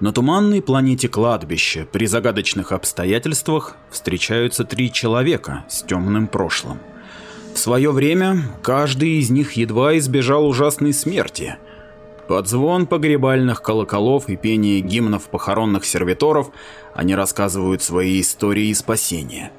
На туманной планете кладбище при загадочных обстоятельствах встречаются три человека с темным прошлым. В свое время каждый из них едва избежал ужасной смерти. Под звон погребальных колоколов и пение гимнов похоронных сервиторов они рассказывают свои истории спасения.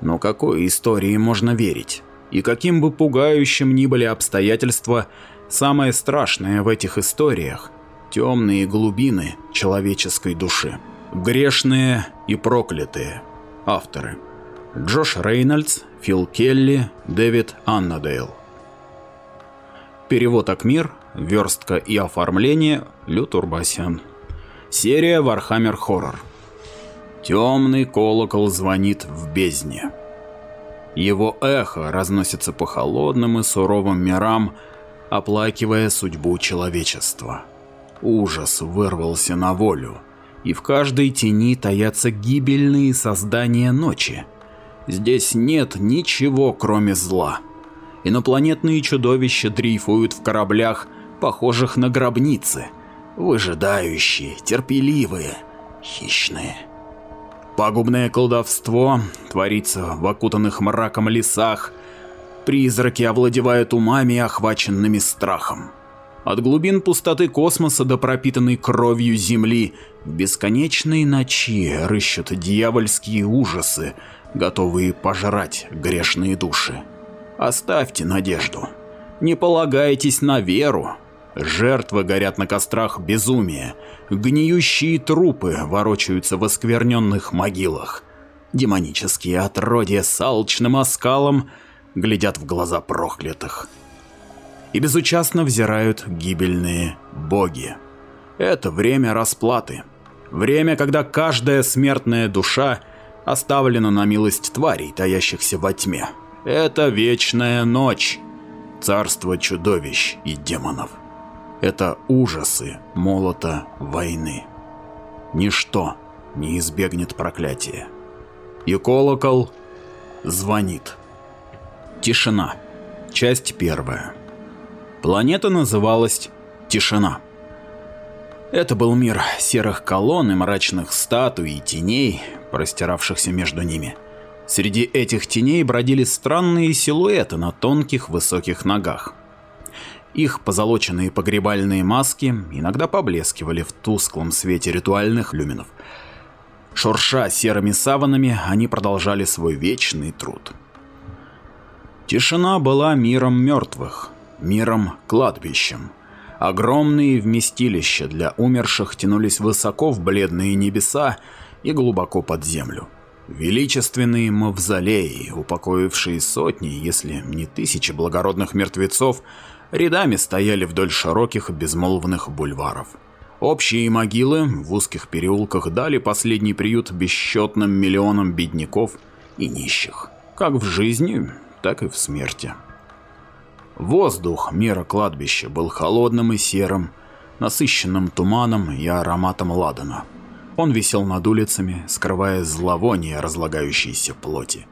Но какой истории можно верить? И каким бы пугающим ни были обстоятельства, самое страшное в этих историях – темные глубины человеческой души. Грешные и проклятые. Авторы. Джош Рейнольдс, Фил Келли, Дэвид Аннадейл. Перевод Акмир, верстка и оформление Лю Турбасян. Серия Warhammer Horror. Темный колокол звонит в бездне. Его эхо разносится по холодным и суровым мирам, оплакивая судьбу человечества. Ужас вырвался на волю, и в каждой тени таятся гибельные создания ночи. Здесь нет ничего, кроме зла. Инопланетные чудовища дрейфуют в кораблях, похожих на гробницы, выжидающие, терпеливые, хищные. Пагубное колдовство творится в окутанных мраком лесах, призраки овладевают умами, охваченными страхом. От глубин пустоты космоса до пропитанной кровью Земли в бесконечной ночи рыщут дьявольские ужасы, готовые пожрать грешные души. Оставьте надежду. Не полагайтесь на веру. Жертвы горят на кострах безумия. Гниющие трупы ворочаются в оскверненных могилах. Демонические отродья с алчным оскалом глядят в глаза проклятых. И безучастно взирают гибельные боги. Это время расплаты. Время, когда каждая смертная душа оставлена на милость тварей, таящихся во тьме. Это вечная ночь. Царство чудовищ и демонов. Это ужасы молота войны. Ничто не избегнет проклятия. И колокол звонит. Тишина. Часть первая. Планета называлась Тишина. Это был мир серых колонн и мрачных статуй и теней, простиравшихся между ними. Среди этих теней бродили странные силуэты на тонких высоких ногах. Их позолоченные погребальные маски иногда поблескивали в тусклом свете ритуальных люминов. Шурша серыми саванами, они продолжали свой вечный труд. Тишина была миром мертвых, миром кладбищем. Огромные вместилища для умерших тянулись высоко в бледные небеса и глубоко под землю. Величественные мавзолеи, упокоившие сотни, если не тысячи благородных мертвецов, рядами стояли вдоль широких безмолвных бульваров. Общие могилы в узких переулках дали последний приют бесчетным миллионам бедняков и нищих, как в жизни, так и в смерти. Воздух мира кладбища был холодным и серым, насыщенным туманом и ароматом ладана. Он висел над улицами, скрывая зловоние разлагающейся плоти.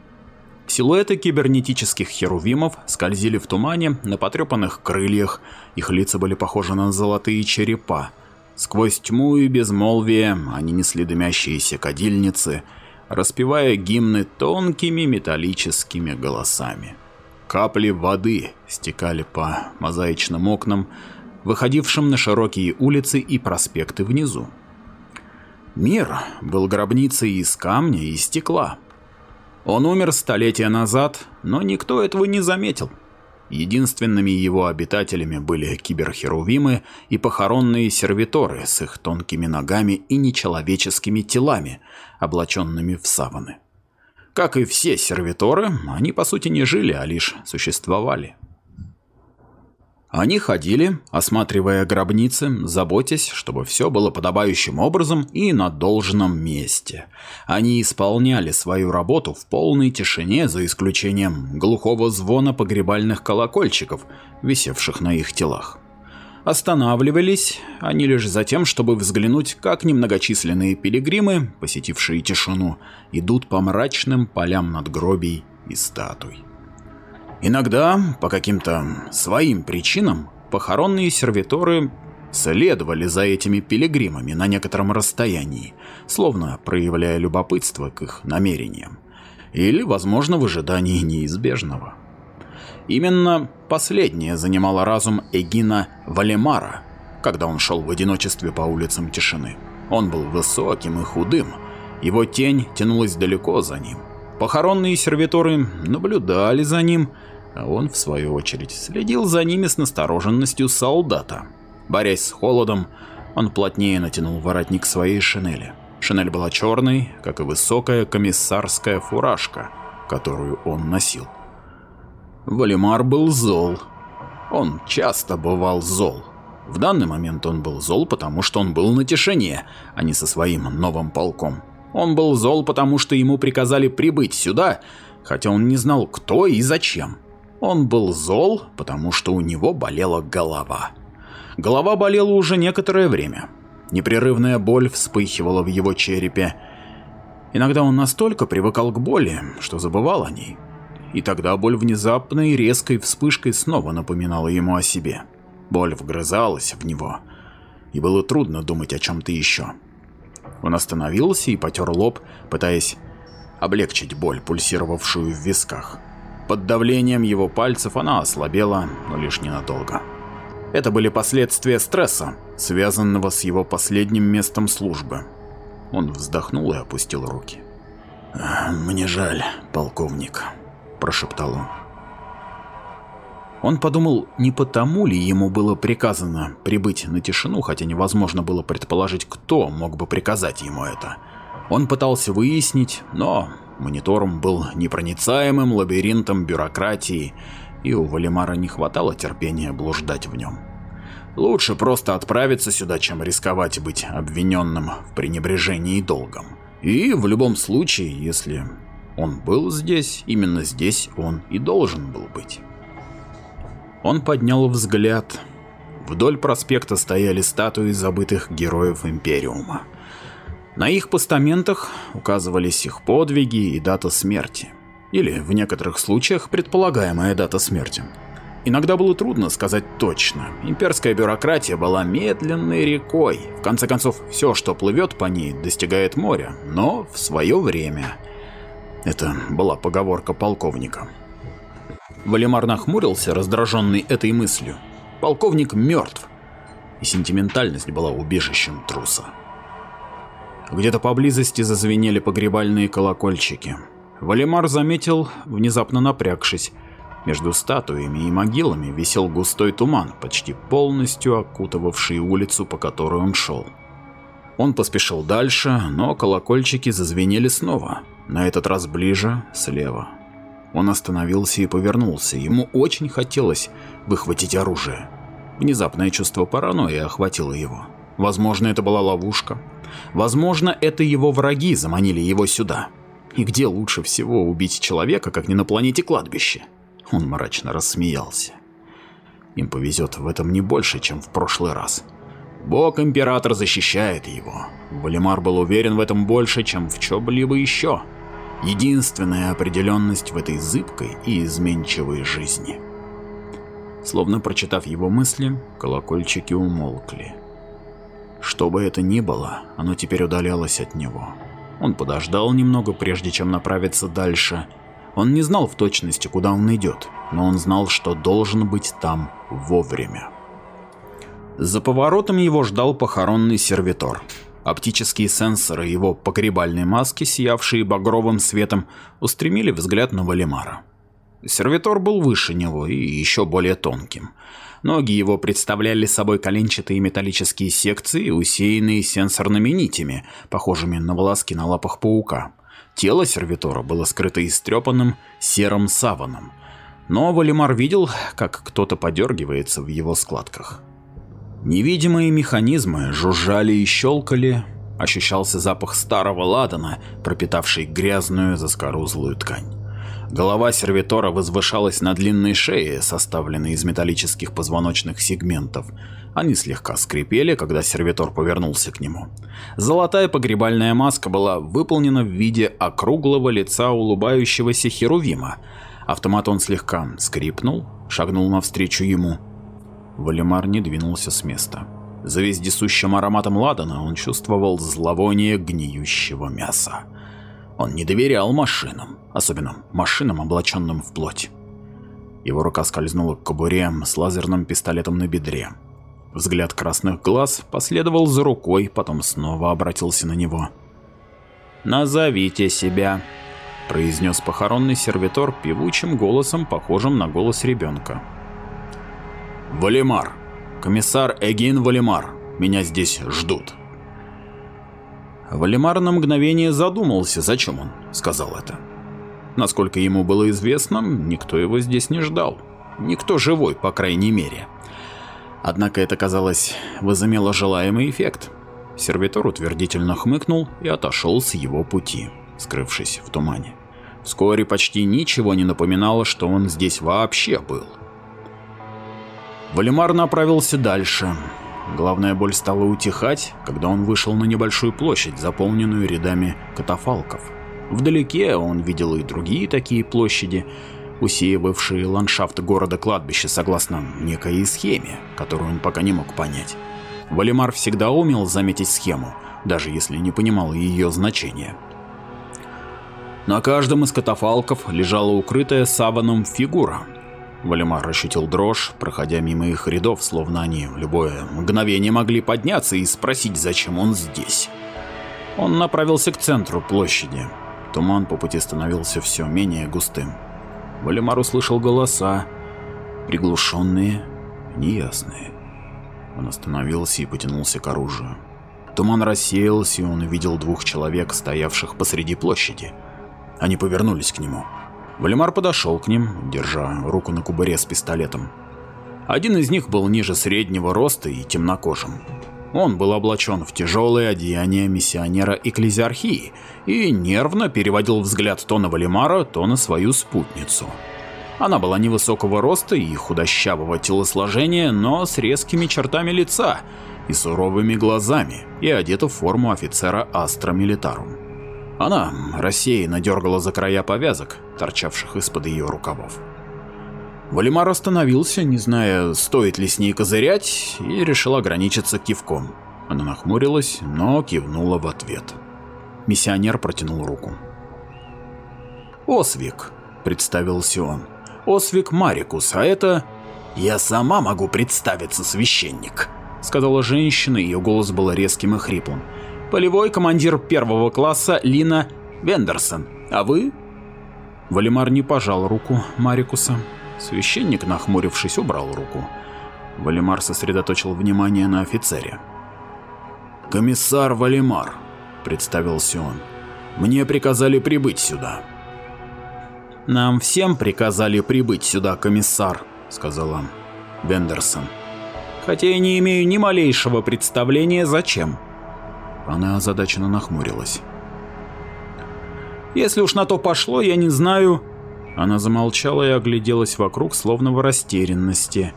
Силуэты кибернетических херувимов скользили в тумане на потрепанных крыльях, их лица были похожи на золотые черепа. Сквозь тьму и безмолвие они несли дымящиеся кадильницы, распевая гимны тонкими металлическими голосами. Капли воды стекали по мозаичным окнам, выходившим на широкие улицы и проспекты внизу. Мир был гробницей из камня и стекла. Он умер столетия назад, но никто этого не заметил. Единственными его обитателями были киберхерувимы и похоронные сервиторы с их тонкими ногами и нечеловеческими телами, облаченными в саваны. Как и все сервиторы, они по сути не жили, а лишь существовали. Они ходили, осматривая гробницы, заботясь, чтобы все было подобающим образом и на должном месте. Они исполняли свою работу в полной тишине, за исключением глухого звона погребальных колокольчиков, висевших на их телах. Останавливались они лишь за тем, чтобы взглянуть, как немногочисленные пилигримы, посетившие тишину, идут по мрачным полям надгробий и статуй. Иногда, по каким-то своим причинам, похоронные сервиторы следовали за этими пилигримами на некотором расстоянии, словно проявляя любопытство к их намерениям, или, возможно, в ожидании неизбежного. Именно последнее занимало разум Эгина Валемара, когда он шел в одиночестве по улицам тишины. Он был высоким и худым, его тень тянулась далеко за ним. Похоронные сервиторы наблюдали за ним, а он, в свою очередь, следил за ними с настороженностью солдата. Борясь с холодом, он плотнее натянул воротник своей шинели. Шинель была черной, как и высокая комиссарская фуражка, которую он носил. Валимар был зол. Он часто бывал зол. В данный момент он был зол, потому что он был на тишине, а не со своим новым полком. Он был зол, потому что ему приказали прибыть сюда, хотя он не знал, кто и зачем. Он был зол, потому что у него болела голова. Голова болела уже некоторое время. Непрерывная боль вспыхивала в его черепе. Иногда он настолько привыкал к боли, что забывал о ней. И тогда боль внезапной резкой вспышкой снова напоминала ему о себе. Боль вгрызалась в него, и было трудно думать о чем-то еще. Он остановился и потер лоб, пытаясь облегчить боль, пульсировавшую в висках. Под давлением его пальцев она ослабела, но лишь ненадолго. Это были последствия стресса, связанного с его последним местом службы. Он вздохнул и опустил руки. «Мне жаль, полковник», – прошептал он. Он подумал, не потому ли ему было приказано прибыть на тишину, хотя невозможно было предположить, кто мог бы приказать ему это. Он пытался выяснить, но монитором был непроницаемым лабиринтом бюрократии, и у Валимара не хватало терпения блуждать в нем. Лучше просто отправиться сюда, чем рисковать быть обвиненным в пренебрежении долгом. И в любом случае, если он был здесь, именно здесь он и должен был быть. Он поднял взгляд. Вдоль проспекта стояли статуи забытых героев Империума. На их постаментах указывались их подвиги и дата смерти. Или, в некоторых случаях, предполагаемая дата смерти. Иногда было трудно сказать точно. Имперская бюрократия была медленной рекой. В конце концов, все, что плывет по ней, достигает моря, но в свое время. Это была поговорка полковника. Валимар нахмурился, раздраженный этой мыслью. Полковник мертв, и сентиментальность была убежищем труса. Где-то поблизости зазвенели погребальные колокольчики. Валимар заметил, внезапно напрягшись, между статуями и могилами висел густой туман, почти полностью окутывавший улицу, по которой он шел. Он поспешил дальше, но колокольчики зазвенели снова, на этот раз ближе, слева. Он остановился и повернулся. Ему очень хотелось выхватить оружие. Внезапное чувство паранойи охватило его. Возможно, это была ловушка. Возможно, это его враги заманили его сюда. И где лучше всего убить человека, как не на планете кладбище? Он мрачно рассмеялся. Им повезет в этом не больше, чем в прошлый раз. Бог-император защищает его. Валимар был уверен в этом больше, чем в чем-либо еще единственная определенность в этой зыбкой и изменчивой жизни. Словно прочитав его мысли, колокольчики умолкли. Что бы это ни было, оно теперь удалялось от него. Он подождал немного, прежде чем направиться дальше. Он не знал в точности, куда он идет, но он знал, что должен быть там вовремя. За поворотом его ждал похоронный сервитор. Оптические сенсоры его погребальной маски, сиявшие багровым светом, устремили взгляд на Валимара. Сервитор был выше него и еще более тонким. Ноги его представляли собой коленчатые металлические секции, усеянные сенсорными нитями, похожими на волоски на лапах паука. Тело сервитора было скрыто истрепанным серым саваном. Но Валимар видел, как кто-то подергивается в его складках. Невидимые механизмы жужжали и щелкали, ощущался запах старого ладана, пропитавший грязную заскорузлую ткань. Голова сервитора возвышалась на длинной шее, составленной из металлических позвоночных сегментов. Они слегка скрипели, когда сервитор повернулся к нему. Золотая погребальная маска была выполнена в виде округлого лица улыбающегося херувима. Автомат он слегка скрипнул, шагнул навстречу ему Валимар не двинулся с места. За вездесущим ароматом ладана он чувствовал зловоние гниющего мяса. Он не доверял машинам, особенно машинам, облаченным в плоть. Его рука скользнула к кобуре с лазерным пистолетом на бедре. Взгляд красных глаз последовал за рукой, потом снова обратился на него. «Назовите себя», – произнес похоронный сервитор певучим голосом, похожим на голос ребенка. «Валимар. Комиссар Эгин Валимар. Меня здесь ждут». Валимар на мгновение задумался, зачем он сказал это. Насколько ему было известно, никто его здесь не ждал. Никто живой, по крайней мере. Однако это, казалось, возымело желаемый эффект. Сервитор утвердительно хмыкнул и отошел с его пути, скрывшись в тумане. Вскоре почти ничего не напоминало, что он здесь вообще был. Валимар направился дальше. Главная боль стала утихать, когда он вышел на небольшую площадь, заполненную рядами катафалков. Вдалеке он видел и другие такие площади, усеивавшие ландшафт города-кладбища согласно некой схеме, которую он пока не мог понять. Валимар всегда умел заметить схему, даже если не понимал ее значения. На каждом из катафалков лежала укрытая саваном фигура. Валимар ощутил дрожь, проходя мимо их рядов, словно они в любое мгновение могли подняться и спросить, зачем он здесь. Он направился к центру площади. Туман по пути становился все менее густым. Валимар услышал голоса, приглушенные, неясные. Он остановился и потянулся к оружию. Туман рассеялся, и он увидел двух человек, стоявших посреди площади. Они повернулись к нему. Валимар подошел к ним, держа руку на кубаре с пистолетом. Один из них был ниже среднего роста и темнокожим. Он был облачен в тяжелые одеяния миссионера экклезиархии и нервно переводил взгляд то на Валимара, то на свою спутницу. Она была невысокого роста и худощавого телосложения, но с резкими чертами лица и суровыми глазами, и одета в форму офицера Астра Милитарум. Она рассеянно дергала за края повязок, торчавших из-под ее рукавов. Валимар остановился, не зная, стоит ли с ней козырять, и решил ограничиться кивком. Она нахмурилась, но кивнула в ответ. Миссионер протянул руку. «Освик», — представился он. «Освик Марикус, а это...» «Я сама могу представиться, священник», — сказала женщина, ее голос был резким и хриплым. «Полевой командир первого класса Лина Вендерсон. А вы?» Валимар не пожал руку Марикуса. Священник, нахмурившись, убрал руку. Валимар сосредоточил внимание на офицере. «Комиссар Валимар», — представился он, — «мне приказали прибыть сюда». «Нам всем приказали прибыть сюда, комиссар», — сказал он. Бендерсон. «Хотя я не имею ни малейшего представления, зачем». Она озадаченно нахмурилась. «Если уж на то пошло, я не знаю...» Она замолчала и огляделась вокруг, словно в растерянности.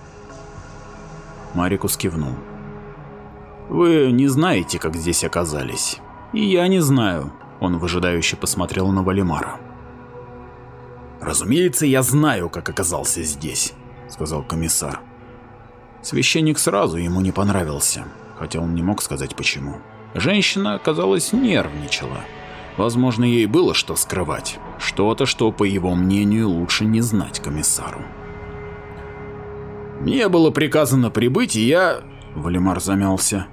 Марикус кивнул. «Вы не знаете, как здесь оказались. И я не знаю», — он выжидающе посмотрел на Валимара. «Разумеется, я знаю, как оказался здесь», — сказал комиссар. Священник сразу ему не понравился, хотя он не мог сказать почему. Женщина, казалось, нервничала. Возможно, ей было что скрывать. Что-то, что, по его мнению, лучше не знать комиссару. «Мне было приказано прибыть, и я...» Валимар замялся.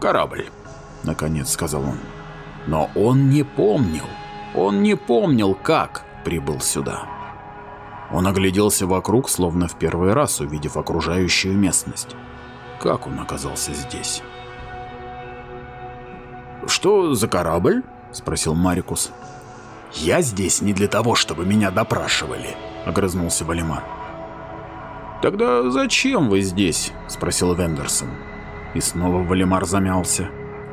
«Корабль», — наконец сказал он. Но он не помнил. Он не помнил, как прибыл сюда. Он огляделся вокруг, словно в первый раз увидев окружающую местность. Как он оказался здесь? «Что за корабль?» – спросил Марикус. «Я здесь не для того, чтобы меня допрашивали», — огрызнулся Валимар. «Тогда зачем вы здесь?» — спросил Вендерсон. И снова Валимар замялся.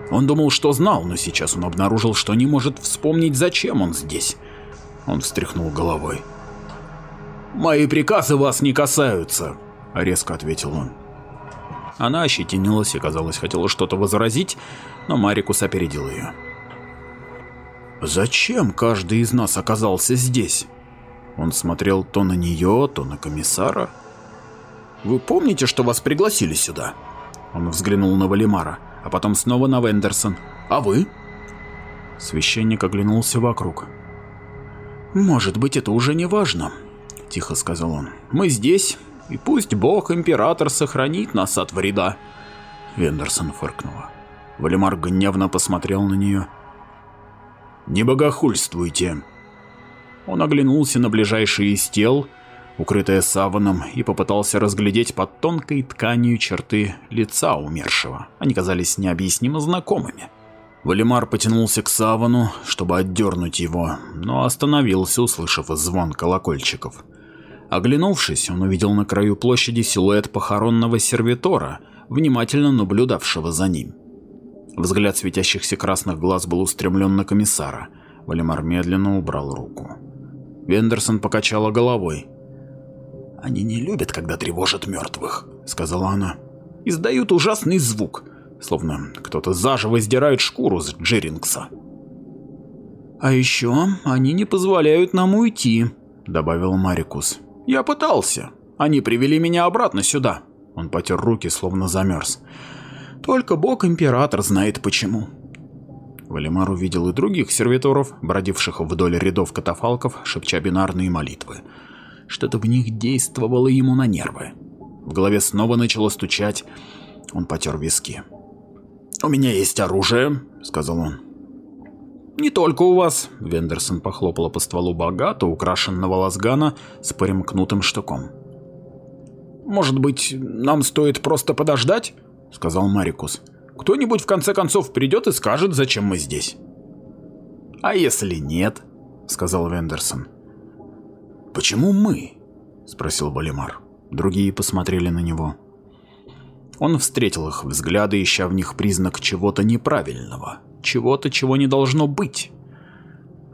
Он думал, что знал, но сейчас он обнаружил, что не может вспомнить, зачем он здесь. Он встряхнул головой. «Мои приказы вас не касаются», — резко ответил он. Она ощетинилась и, казалось, хотела что-то возразить, но Марикус опередил ее. Зачем каждый из нас оказался здесь? Он смотрел то на нее, то на комиссара. Вы помните, что вас пригласили сюда? Он взглянул на Валимара, а потом снова на Вендерсон. «А вы?» Священник оглянулся вокруг. «Может быть, это уже не важно», — тихо сказал он. «Мы здесь, и пусть Бог-Император сохранит нас от вреда». Вендерсон фыркнула. Валимар гневно посмотрел на нее. «Не богохульствуйте!» Он оглянулся на ближайший из тел, укрытое саваном, и попытался разглядеть под тонкой тканью черты лица умершего. Они казались необъяснимо знакомыми. Валимар потянулся к савану, чтобы отдернуть его, но остановился, услышав звон колокольчиков. Оглянувшись, он увидел на краю площади силуэт похоронного сервитора, внимательно наблюдавшего за ним. Взгляд светящихся красных глаз был устремлен на комиссара. Валимар медленно убрал руку. Вендерсон покачала головой. «Они не любят, когда тревожат мертвых», — сказала она. «Издают ужасный звук, словно кто-то заживо сдирает шкуру с Джерингса». «А еще они не позволяют нам уйти», — добавил Марикус. «Я пытался. Они привели меня обратно сюда». Он потер руки, словно замерз. Только бог-император знает почему. Валимар увидел и других сервиторов, бродивших вдоль рядов катафалков, шепча бинарные молитвы. Что-то в них действовало ему на нервы. В голове снова начало стучать. Он потер виски. «У меня есть оружие», — сказал он. «Не только у вас», — Вендерсон похлопала по стволу богато украшенного лазгана с примкнутым штуком. «Может быть, нам стоит просто подождать?» — сказал Марикус. «Кто-нибудь в конце концов придет и скажет, зачем мы здесь». «А если нет?» — сказал Вендерсон. «Почему мы?» — спросил Балимар. Другие посмотрели на него. Он встретил их взгляды, ища в них признак чего-то неправильного, чего-то, чего не должно быть.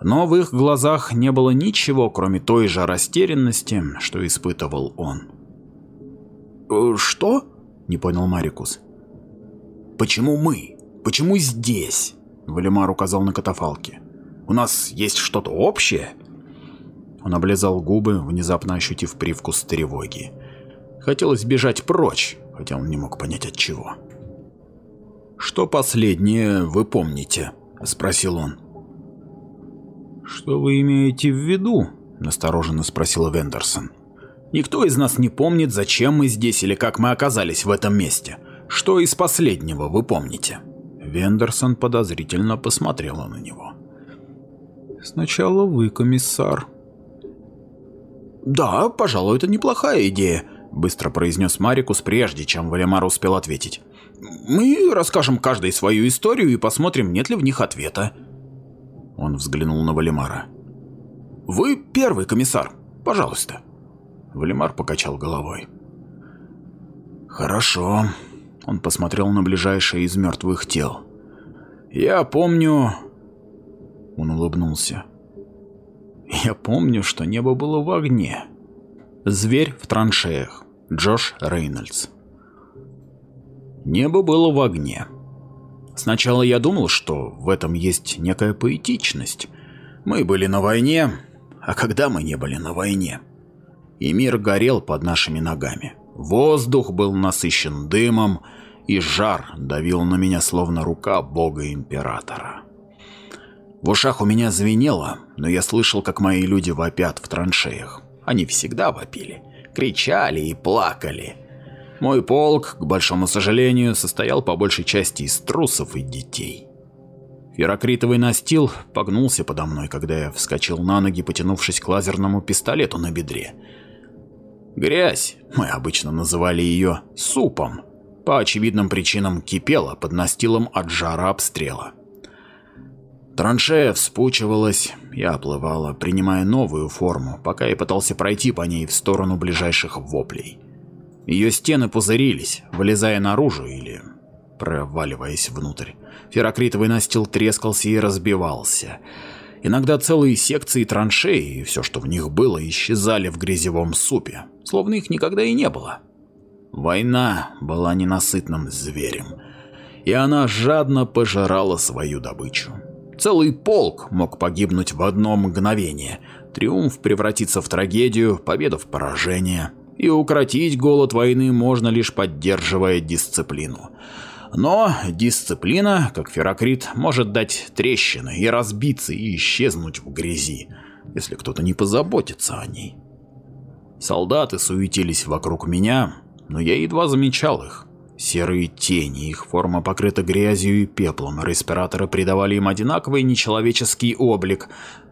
Но в их глазах не было ничего, кроме той же растерянности, что испытывал он. «Э, «Что?» — не понял Марикус. «Почему мы? Почему здесь?» Валимар указал на катафалки. «У нас есть что-то общее?» Он облизал губы, внезапно ощутив привкус тревоги. Хотелось бежать прочь, хотя он не мог понять от чего. «Что последнее вы помните?» – спросил он. «Что вы имеете в виду?» – настороженно спросил Вендерсон. «Никто из нас не помнит, зачем мы здесь или как мы оказались в этом месте. Что из последнего вы помните? Вендерсон подозрительно посмотрела на него. Сначала вы, комиссар. Да, пожалуй, это неплохая идея, быстро произнес Марикус, прежде чем Валимар успел ответить. Мы расскажем каждой свою историю и посмотрим, нет ли в них ответа. Он взглянул на Валимара. Вы первый комиссар, пожалуйста. Валимар покачал головой. Хорошо, он посмотрел на ближайшее из мертвых тел. «Я помню...» Он улыбнулся. «Я помню, что небо было в огне. Зверь в траншеях. Джош Рейнольдс. Небо было в огне. Сначала я думал, что в этом есть некая поэтичность. Мы были на войне, а когда мы не были на войне? И мир горел под нашими ногами. Воздух был насыщен дымом, и жар давил на меня словно рука бога-императора. В ушах у меня звенело, но я слышал, как мои люди вопят в траншеях. Они всегда вопили, кричали и плакали. Мой полк, к большому сожалению, состоял по большей части из трусов и детей. Ферокритовый настил погнулся подо мной, когда я вскочил на ноги, потянувшись к лазерному пистолету на бедре. Грязь, мы обычно называли ее супом, по очевидным причинам кипела под настилом от жара обстрела. Траншея вспучивалась и оплывала, принимая новую форму, пока я пытался пройти по ней в сторону ближайших воплей. Ее стены пузырились, вылезая наружу или проваливаясь внутрь. Ферокритовый настил трескался и разбивался. Иногда целые секции траншеи и все, что в них было, исчезали в грязевом супе, словно их никогда и не было. Война была ненасытным зверем, и она жадно пожирала свою добычу. Целый полк мог погибнуть в одно мгновение, триумф превратиться в трагедию, победа в поражение. И укротить голод войны можно лишь поддерживая дисциплину. Но дисциплина, как ферокрит, может дать трещины и разбиться и исчезнуть в грязи, если кто-то не позаботится о ней. Солдаты суетились вокруг меня, но я едва замечал их. Серые тени, их форма покрыта грязью и пеплом, респираторы придавали им одинаковый нечеловеческий облик.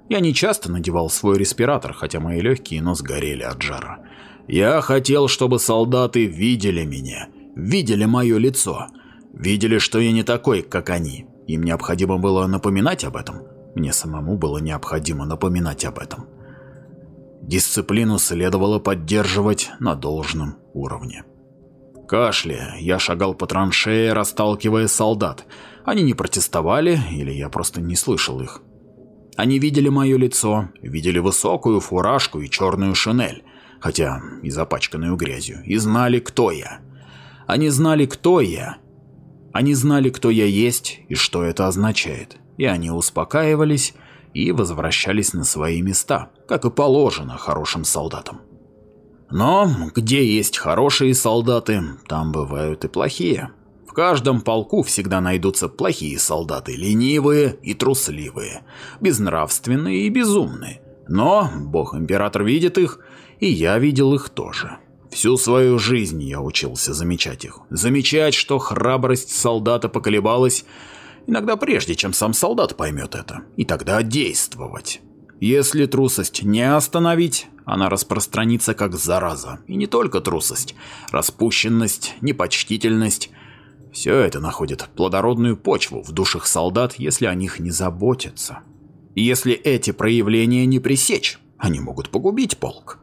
Я не часто надевал свой респиратор, хотя мои легкие нос горели от жара. Я хотел, чтобы солдаты видели меня, видели мое лицо, видели, что я не такой, как они. Им необходимо было напоминать об этом. Мне самому было необходимо напоминать об этом. Дисциплину следовало поддерживать на должном уровне. Кашляя, я шагал по траншее, расталкивая солдат. Они не протестовали, или я просто не слышал их. Они видели мое лицо, видели высокую фуражку и черную шинель, хотя и запачканную грязью, и знали, кто я. Они знали, кто я. Они знали, кто я есть и что это означает. И они успокаивались и возвращались на свои места, как и положено хорошим солдатам. Но где есть хорошие солдаты, там бывают и плохие. В каждом полку всегда найдутся плохие солдаты, ленивые и трусливые, безнравственные и безумные. Но бог-император видит их, и я видел их тоже. Всю свою жизнь я учился замечать их. Замечать, что храбрость солдата поколебалась, иногда прежде, чем сам солдат поймет это, и тогда действовать. Если трусость не остановить, она распространится как зараза. И не только трусость, распущенность, непочтительность. Все это находит плодородную почву в душах солдат, если о них не заботятся. И если эти проявления не пресечь, они могут погубить полк,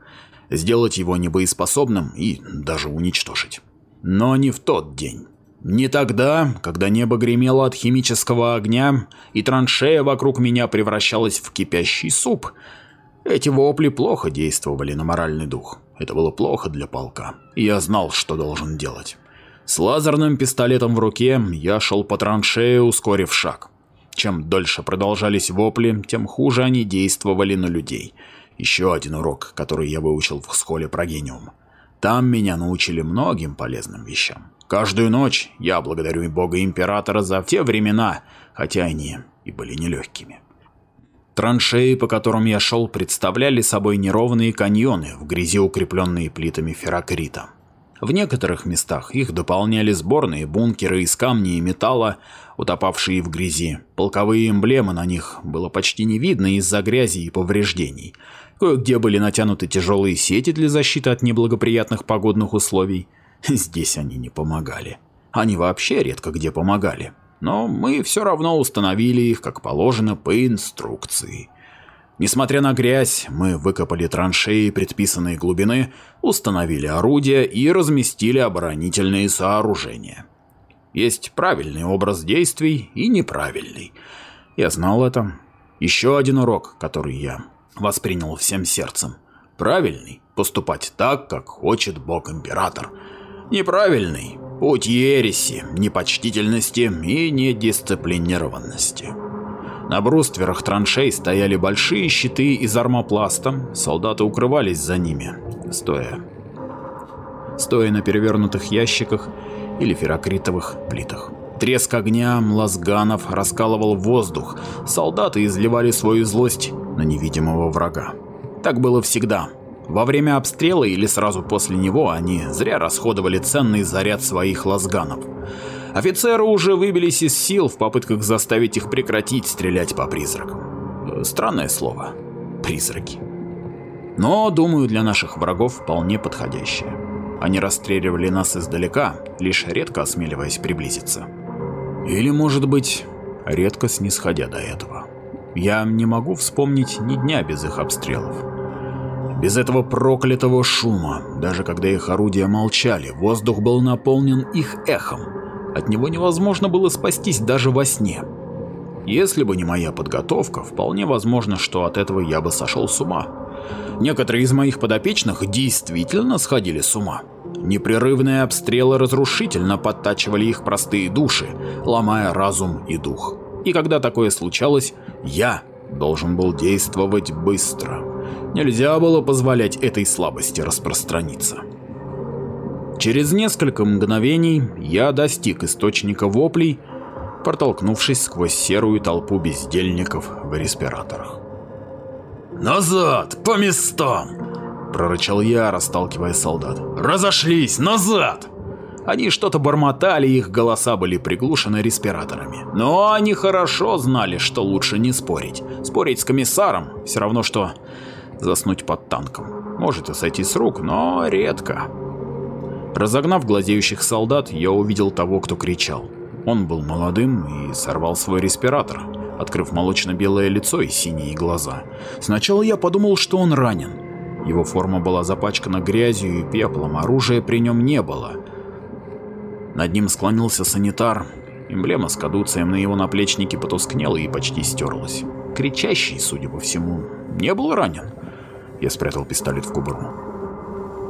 сделать его небоеспособным и даже уничтожить. Но не в тот день. Не тогда, когда небо гремело от химического огня, и траншея вокруг меня превращалась в кипящий суп. Эти вопли плохо действовали на моральный дух. Это было плохо для полка, и я знал, что должен делать. С лазерным пистолетом в руке я шел по траншее, ускорив шаг. Чем дольше продолжались вопли, тем хуже они действовали на людей. Еще один урок, который я выучил в школе Прогениум. Там меня научили многим полезным вещам. Каждую ночь я благодарю бога императора за те времена, хотя они и были нелегкими. Траншеи, по которым я шел, представляли собой неровные каньоны, в грязи укрепленные плитами феррокрита. В некоторых местах их дополняли сборные бункеры из камня и металла, утопавшие в грязи. Полковые эмблемы на них было почти не видно из-за грязи и повреждений. Кое-где были натянуты тяжелые сети для защиты от неблагоприятных погодных условий. Здесь они не помогали. Они вообще редко где помогали. Но мы все равно установили их, как положено, по инструкции. Несмотря на грязь, мы выкопали траншеи предписанной глубины, установили орудия и разместили оборонительные сооружения. Есть правильный образ действий и неправильный. Я знал это. Еще один урок, который я воспринял всем сердцем. Правильный – поступать так, как хочет Бог-Император – Неправильный путь ереси, непочтительности и недисциплинированности. На брустверах траншей стояли большие щиты из армопласта, солдаты укрывались за ними, стоя. Стоя на перевернутых ящиках или ферокритовых плитах. Треск огня, лазганов раскалывал воздух, солдаты изливали свою злость на невидимого врага. Так было всегда, во время обстрела или сразу после него они зря расходовали ценный заряд своих лазганов. Офицеры уже выбились из сил в попытках заставить их прекратить стрелять по призракам. Странное слово. Призраки. Но, думаю, для наших врагов вполне подходящее. Они расстреливали нас издалека, лишь редко осмеливаясь приблизиться. Или, может быть, редко снисходя до этого. Я не могу вспомнить ни дня без их обстрелов. Без этого проклятого шума, даже когда их орудия молчали, воздух был наполнен их эхом. От него невозможно было спастись даже во сне. Если бы не моя подготовка, вполне возможно, что от этого я бы сошел с ума. Некоторые из моих подопечных действительно сходили с ума. Непрерывные обстрелы разрушительно подтачивали их простые души, ломая разум и дух. И когда такое случалось, я должен был действовать быстро. Нельзя было позволять этой слабости распространиться. Через несколько мгновений я достиг источника воплей, протолкнувшись сквозь серую толпу бездельников в респираторах. «Назад! По местам!» – прорычал я, расталкивая солдат. «Разошлись! Назад!» Они что-то бормотали, их голоса были приглушены респираторами. Но они хорошо знали, что лучше не спорить. Спорить с комиссаром все равно, что заснуть под танком. Может и сойти с рук, но редко. Разогнав глазеющих солдат, я увидел того, кто кричал. Он был молодым и сорвал свой респиратор, открыв молочно-белое лицо и синие глаза. Сначала я подумал, что он ранен. Его форма была запачкана грязью и пеплом, оружия при нем не было. Над ним склонился санитар. Эмблема с кадуцием на его наплечнике потускнела и почти стерлась. Кричащий, судя по всему, не был ранен. Я спрятал пистолет в кобуру.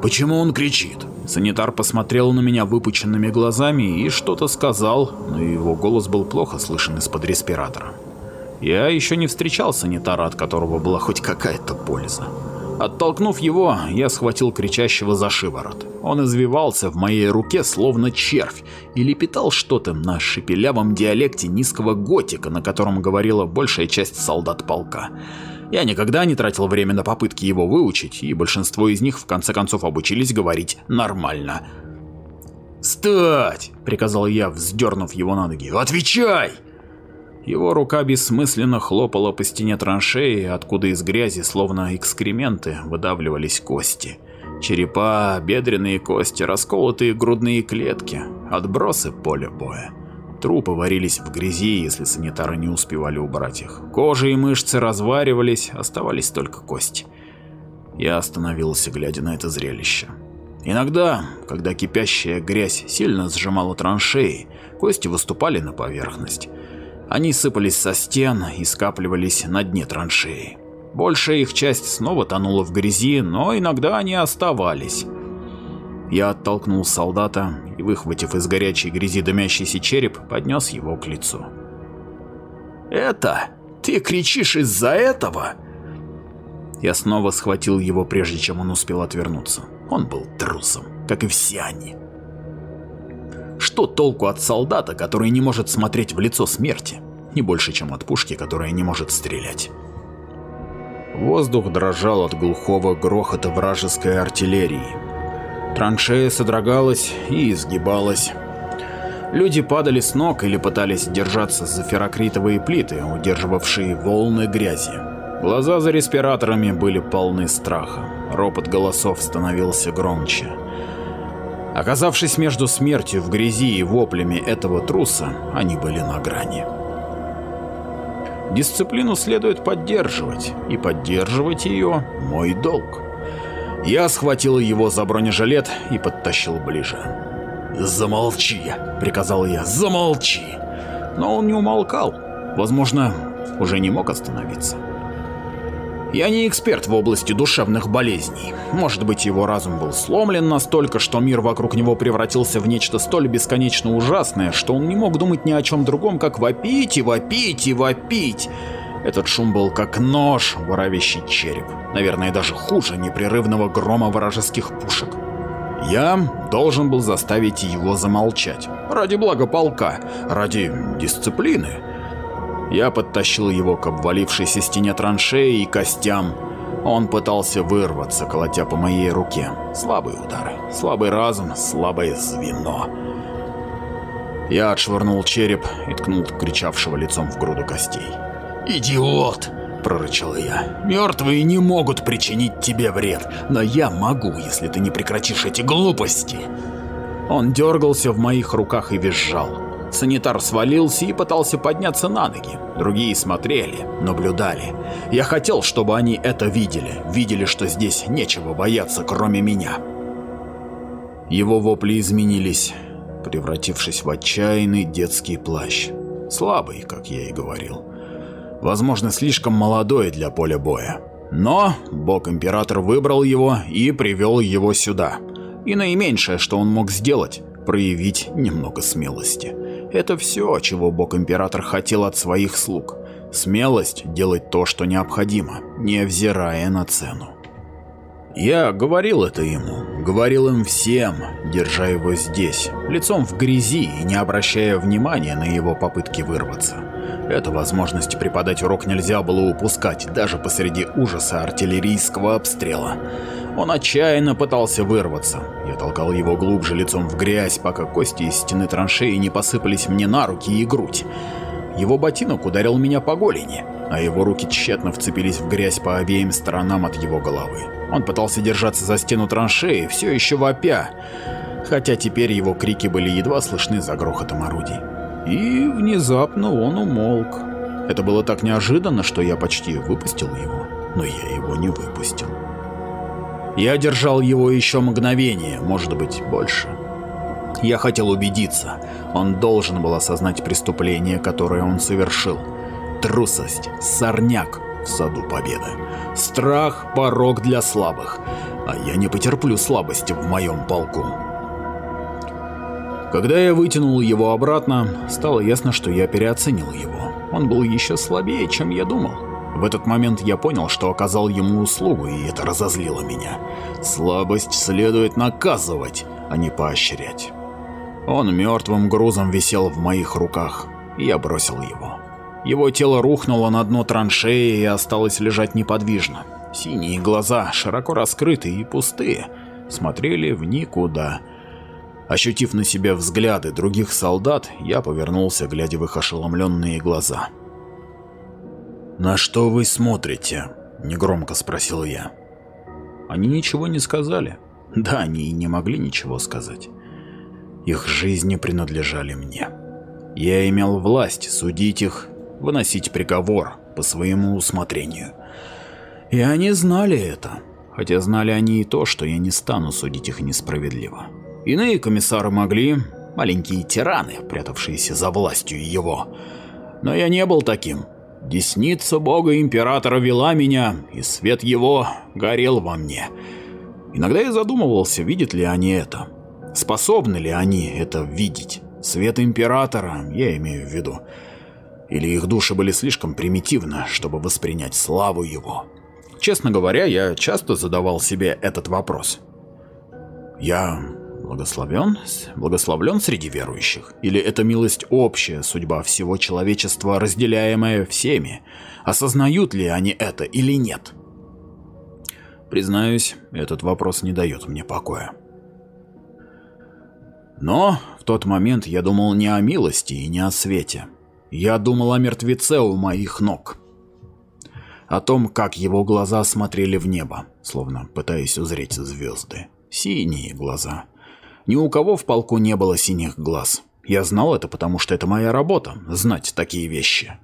«Почему он кричит?» Санитар посмотрел на меня выпученными глазами и что-то сказал, но его голос был плохо слышен из-под респиратора. Я еще не встречал санитара, от которого была хоть какая-то польза. Оттолкнув его, я схватил кричащего за шиворот. Он извивался в моей руке, словно червь, и лепетал что-то на шепелявом диалекте низкого готика, на котором говорила большая часть солдат полка. Я никогда не тратил время на попытки его выучить, и большинство из них в конце концов обучились говорить нормально. «Встать!» – приказал я, вздернув его на ноги. «Отвечай!» Его рука бессмысленно хлопала по стене траншеи, откуда из грязи, словно экскременты, выдавливались кости. Черепа, бедренные кости, расколотые грудные клетки, отбросы поля боя. Трупы варились в грязи, если санитары не успевали убрать их. Кожа и мышцы разваривались, оставались только кости. Я остановился, глядя на это зрелище. Иногда, когда кипящая грязь сильно сжимала траншеи, кости выступали на поверхность. Они сыпались со стен и скапливались на дне траншеи. Большая их часть снова тонула в грязи, но иногда они оставались. Я оттолкнул солдата и, выхватив из горячей грязи дымящийся череп, поднес его к лицу. «Это? Ты кричишь из-за этого?» Я снова схватил его, прежде чем он успел отвернуться. Он был трусом, как и все они. Что толку от солдата, который не может смотреть в лицо смерти? Не больше, чем от пушки, которая не может стрелять. Воздух дрожал от глухого грохота вражеской артиллерии. Траншея содрогалась и изгибалась. Люди падали с ног или пытались держаться за феррокритовые плиты, удерживавшие волны грязи. Глаза за респираторами были полны страха. Ропот голосов становился громче. Оказавшись между смертью в грязи и воплями этого труса, они были на грани. Дисциплину следует поддерживать, и поддерживать ее – мой долг. Я схватил его за бронежилет и подтащил ближе. «Замолчи!» – приказал я. «Замолчи!» Но он не умолкал. Возможно, уже не мог остановиться. Я не эксперт в области душевных болезней. Может быть, его разум был сломлен настолько, что мир вокруг него превратился в нечто столь бесконечно ужасное, что он не мог думать ни о чем другом, как вопить и вопить и вопить. Этот шум был как нож, буравящий череп. Наверное, даже хуже непрерывного грома вражеских пушек. Я должен был заставить его замолчать. Ради блага полка, ради дисциплины. Я подтащил его к обвалившейся стене траншеи и костям. Он пытался вырваться, колотя по моей руке. Слабые удары, слабый разум, слабое звено. Я отшвырнул череп и ткнул кричавшего лицом в груду костей. «Идиот!» – прорычал я. «Мертвые не могут причинить тебе вред, но я могу, если ты не прекратишь эти глупости!» Он дергался в моих руках и визжал. Санитар свалился и пытался подняться на ноги. Другие смотрели, наблюдали. Я хотел, чтобы они это видели, видели, что здесь нечего бояться, кроме меня. Его вопли изменились, превратившись в отчаянный детский плащ. Слабый, как я и говорил. Возможно, слишком молодой для поля боя. Но бог-император выбрал его и привел его сюда. И наименьшее, что он мог сделать, проявить немного смелости. Это все, чего бог-император хотел от своих слуг. Смелость делать то, что необходимо, не взирая на цену. Я говорил это ему, говорил им всем, держа его здесь, лицом в грязи и не обращая внимания на его попытки вырваться. Эту возможность преподать урок нельзя было упускать, даже посреди ужаса артиллерийского обстрела. Он отчаянно пытался вырваться. Я толкал его глубже лицом в грязь, пока кости из стены траншеи не посыпались мне на руки и грудь. Его ботинок ударил меня по голени, а его руки тщетно вцепились в грязь по обеим сторонам от его головы. Он пытался держаться за стену траншеи, все еще вопя, хотя теперь его крики были едва слышны за грохотом орудий. И внезапно он умолк. Это было так неожиданно, что я почти выпустил его, но я его не выпустил. Я держал его еще мгновение, может быть, больше. Я хотел убедиться, он должен был осознать преступление, которое он совершил. Трусость, сорняк в саду победы. Страх – порог для слабых, а я не потерплю слабости в моем полку. Когда я вытянул его обратно, стало ясно, что я переоценил его. Он был еще слабее, чем я думал. В этот момент я понял, что оказал ему услугу, и это разозлило меня. Слабость следует наказывать, а не поощрять. Он мертвым грузом висел в моих руках, и я бросил его. Его тело рухнуло на дно траншеи и осталось лежать неподвижно. Синие глаза, широко раскрытые и пустые, смотрели в никуда. Ощутив на себе взгляды других солдат, я повернулся, глядя в их ошеломленные глаза. «На что вы смотрите?» – негромко спросил я. Они ничего не сказали. Да, они и не могли ничего сказать. Их жизни принадлежали мне. Я имел власть судить их, выносить приговор по своему усмотрению. И они знали это, хотя знали они и то, что я не стану судить их несправедливо. Иные комиссары могли, маленькие тираны, прятавшиеся за властью его. Но я не был таким. Десница бога императора вела меня, и свет его горел во мне. Иногда я задумывался, видят ли они это. Способны ли они это видеть? Свет императора, я имею в виду. Или их души были слишком примитивны, чтобы воспринять славу его? Честно говоря, я часто задавал себе этот вопрос. Я Благословен? Благословлен среди верующих? Или это милость общая, судьба всего человечества, разделяемая всеми? Осознают ли они это или нет? Признаюсь, этот вопрос не дает мне покоя. Но в тот момент я думал не о милости и не о свете. Я думал о мертвеце у моих ног. О том, как его глаза смотрели в небо, словно пытаясь узреть звезды. Синие глаза. Ни у кого в полку не было синих глаз. Я знал это, потому что это моя работа – знать такие вещи.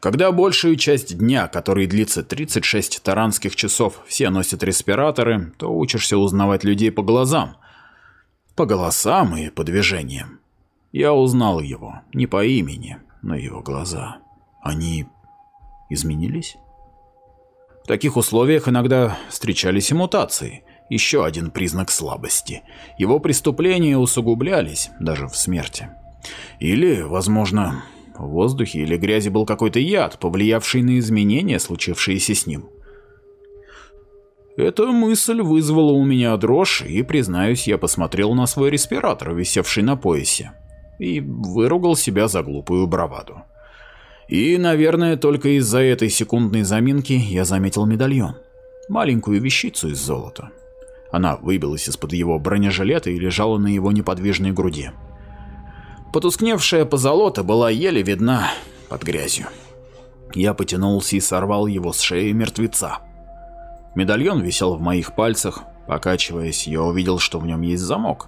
Когда большую часть дня, который длится 36 таранских часов, все носят респираторы, то учишься узнавать людей по глазам. По голосам и по движениям. Я узнал его, не по имени, но его глаза. Они изменились? В таких условиях иногда встречались и мутации – еще один признак слабости. Его преступления усугублялись, даже в смерти. Или, возможно, в воздухе или грязи был какой-то яд, повлиявший на изменения, случившиеся с ним. Эта мысль вызвала у меня дрожь, и, признаюсь, я посмотрел на свой респиратор, висевший на поясе, и выругал себя за глупую браваду. И, наверное, только из-за этой секундной заминки я заметил медальон. Маленькую вещицу из золота. Она выбилась из-под его бронежилета и лежала на его неподвижной груди. Потускневшая позолота была еле видна под грязью. Я потянулся и сорвал его с шеи мертвеца. Медальон висел в моих пальцах. Покачиваясь, я увидел, что в нем есть замок.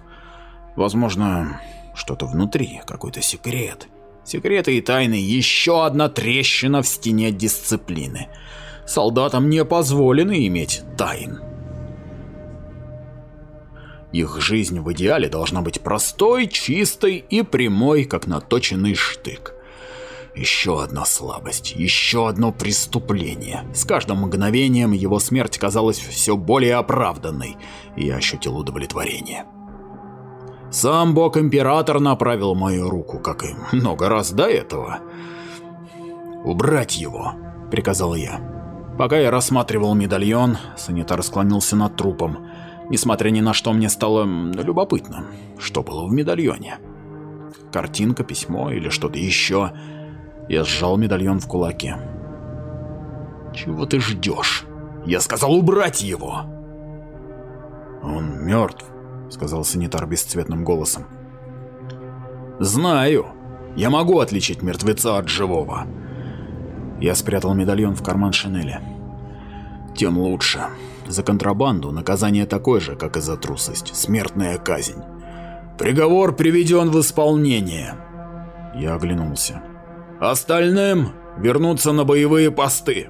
Возможно, что-то внутри, какой-то секрет. Секреты и тайны, еще одна трещина в стене дисциплины. Солдатам не позволено иметь тайн. Их жизнь в идеале должна быть простой, чистой и прямой, как наточенный штык. Еще одна слабость, еще одно преступление. С каждым мгновением его смерть казалась все более оправданной, и я ощутил удовлетворение. Сам бог-император направил мою руку, как и много раз до этого. «Убрать его», — приказал я. Пока я рассматривал медальон, санитар склонился над трупом. Несмотря ни на что, мне стало любопытно, что было в медальоне. Картинка, письмо или что-то еще. Я сжал медальон в кулаке. «Чего ты ждешь? Я сказал убрать его!» «Он мертв», — сказал санитар бесцветным голосом. «Знаю. Я могу отличить мертвеца от живого. Я спрятал медальон в карман шинели. Тем лучше. За контрабанду наказание такое же, как и за трусость. Смертная казнь. Приговор приведен в исполнение. Я оглянулся. Остальным вернуться на боевые посты.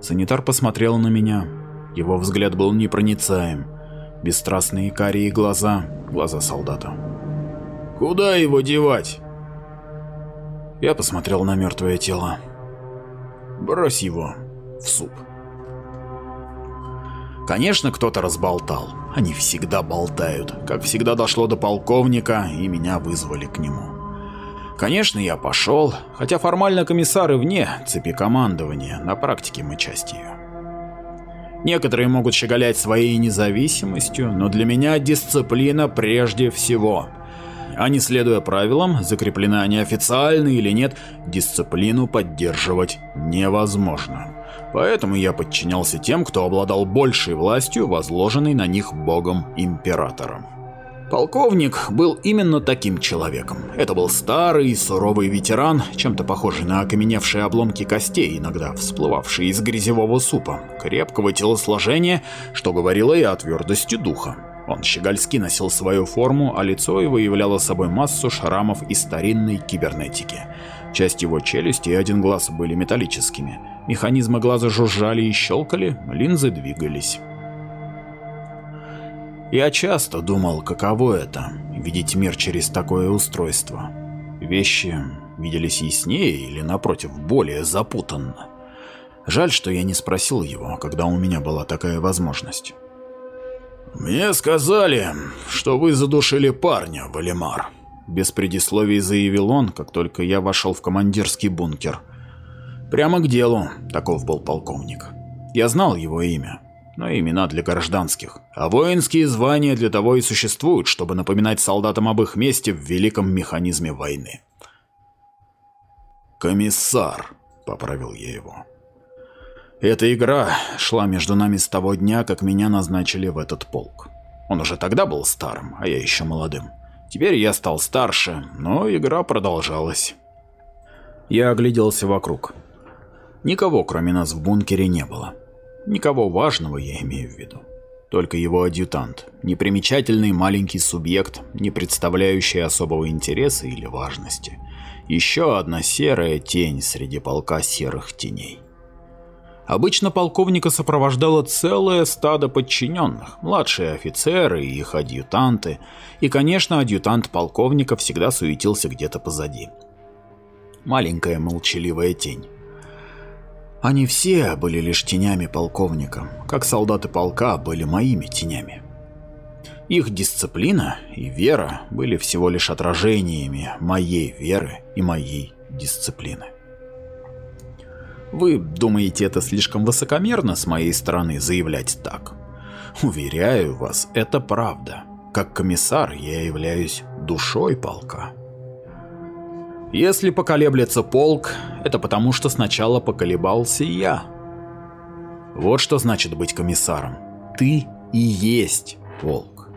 Санитар посмотрел на меня. Его взгляд был непроницаем. Бесстрастные карие глаза, глаза солдата. Куда его девать? Я посмотрел на мертвое тело. Брось его в суп. Конечно, кто-то разболтал. Они всегда болтают. Как всегда дошло до полковника, и меня вызвали к нему. Конечно, я пошел, хотя формально комиссары вне цепи командования, на практике мы часть ее. Некоторые могут щеголять своей независимостью, но для меня дисциплина прежде всего – а не следуя правилам, закреплены они официально или нет, дисциплину поддерживать невозможно. Поэтому я подчинялся тем, кто обладал большей властью, возложенной на них богом-императором. Полковник был именно таким человеком. Это был старый и суровый ветеран, чем-то похожий на окаменевшие обломки костей, иногда всплывавшие из грязевого супа, крепкого телосложения, что говорило и о твердости духа. Он щегольски носил свою форму, а лицо его являло собой массу шрамов из старинной кибернетики. Часть его челюсти и один глаз были металлическими. Механизмы глаза жужжали и щелкали, линзы двигались. Я часто думал, каково это — видеть мир через такое устройство. Вещи виделись яснее или, напротив, более запутанно. Жаль, что я не спросил его, когда у меня была такая возможность. «Мне сказали, что вы задушили парня, Валимар», — без предисловий заявил он, как только я вошел в командирский бункер. Прямо к делу, таков был полковник. Я знал его имя, но имена для гражданских, а воинские звания для того и существуют, чтобы напоминать солдатам об их месте в великом механизме войны. «Комиссар», — поправил я его. Эта игра шла между нами с того дня, как меня назначили в этот полк. Он уже тогда был старым, а я еще молодым. Теперь я стал старше, но игра продолжалась. Я огляделся вокруг. Никого, кроме нас, в бункере не было. Никого важного я имею в виду. Только его адъютант, непримечательный маленький субъект, не представляющий особого интереса или важности. Еще одна серая тень среди полка серых теней. Обычно полковника сопровождало целое стадо подчиненных, младшие офицеры и их адъютанты, и, конечно, адъютант полковника всегда суетился где-то позади. Маленькая молчаливая тень. Они все были лишь тенями полковника, как солдаты полка были моими тенями. Их дисциплина и вера были всего лишь отражениями моей веры и моей дисциплины. Вы думаете, это слишком высокомерно с моей стороны заявлять так? Уверяю вас, это правда. Как комиссар я являюсь душой полка. Если поколеблется полк, это потому что сначала поколебался я. Вот что значит быть комиссаром. Ты и есть полк.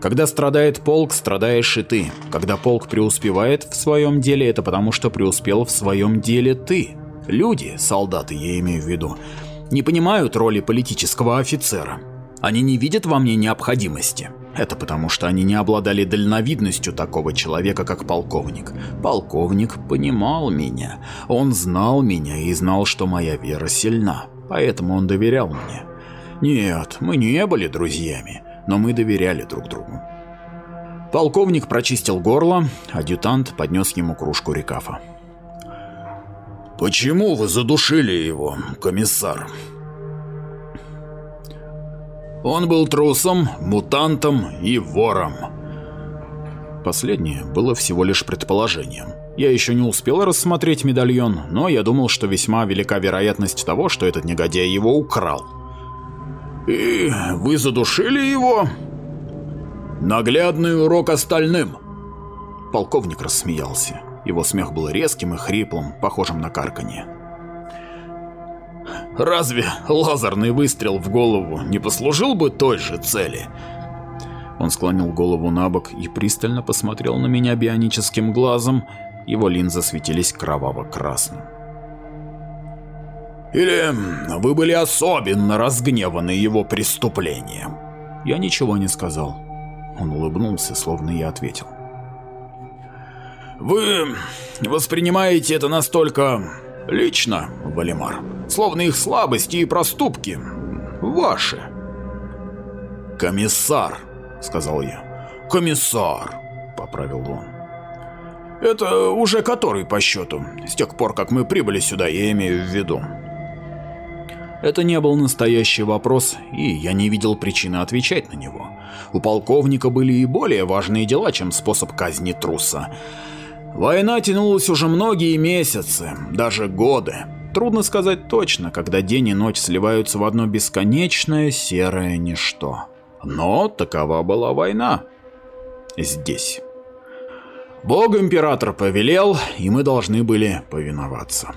Когда страдает полк, страдаешь и ты. Когда полк преуспевает в своем деле, это потому что преуспел в своем деле ты. Люди, солдаты я имею в виду, не понимают роли политического офицера. Они не видят во мне необходимости. Это потому, что они не обладали дальновидностью такого человека, как полковник. Полковник понимал меня. Он знал меня и знал, что моя вера сильна. Поэтому он доверял мне. Нет, мы не были друзьями, но мы доверяли друг другу. Полковник прочистил горло, адъютант поднес ему кружку рекафа. «Почему вы задушили его, комиссар?» Он был трусом, мутантом и вором. Последнее было всего лишь предположением. Я еще не успел рассмотреть медальон, но я думал, что весьма велика вероятность того, что этот негодяй его украл. «И вы задушили его?» «Наглядный урок остальным!» Полковник рассмеялся. Его смех был резким и хриплым, похожим на карканье. «Разве лазерный выстрел в голову не послужил бы той же цели?» Он склонил голову на бок и пристально посмотрел на меня бионическим глазом, его линзы светились кроваво-красным. «Или вы были особенно разгневаны его преступлением?» Я ничего не сказал. Он улыбнулся, словно я ответил. «Вы воспринимаете это настолько лично, Валимар, словно их слабости и проступки ваши». «Комиссар», — сказал я. «Комиссар», — поправил он. Это уже который по счету, с тех пор, как мы прибыли сюда, я имею в виду. Это не был настоящий вопрос, и я не видел причины отвечать на него. У полковника были и более важные дела, чем способ казни труса. Война тянулась уже многие месяцы, даже годы. Трудно сказать точно, когда день и ночь сливаются в одно бесконечное серое ничто. Но такова была война. Здесь. Бог-император повелел, и мы должны были повиноваться.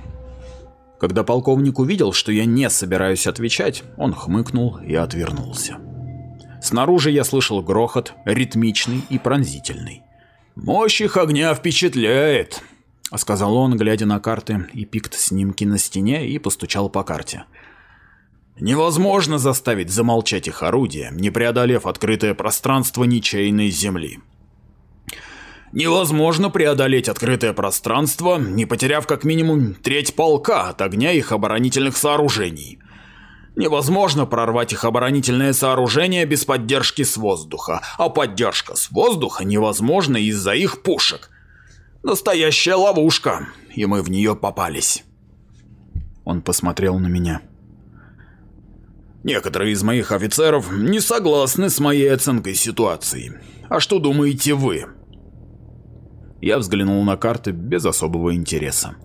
Когда полковник увидел, что я не собираюсь отвечать, он хмыкнул и отвернулся. Снаружи я слышал грохот, ритмичный и пронзительный. «Мощь их огня впечатляет», — сказал он, глядя на карты и пикт-снимки на стене и постучал по карте. «Невозможно заставить замолчать их орудия, не преодолев открытое пространство ничейной земли. Невозможно преодолеть открытое пространство, не потеряв как минимум треть полка от огня их оборонительных сооружений. Невозможно прорвать их оборонительное сооружение без поддержки с воздуха, а поддержка с воздуха невозможна из-за их пушек. Настоящая ловушка, и мы в нее попались. Он посмотрел на меня. Некоторые из моих офицеров не согласны с моей оценкой ситуации. А что думаете вы? Я взглянул на карты без особого интереса.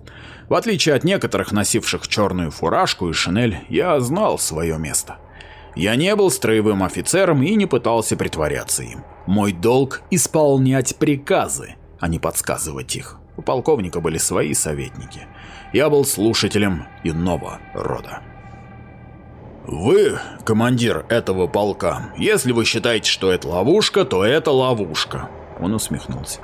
В отличие от некоторых, носивших черную фуражку и шинель, я знал свое место. Я не был строевым офицером и не пытался притворяться им. Мой долг – исполнять приказы, а не подсказывать их. У полковника были свои советники. Я был слушателем иного рода. Вы, командир этого полка, если вы считаете, что это ловушка, то это ловушка. Он усмехнулся.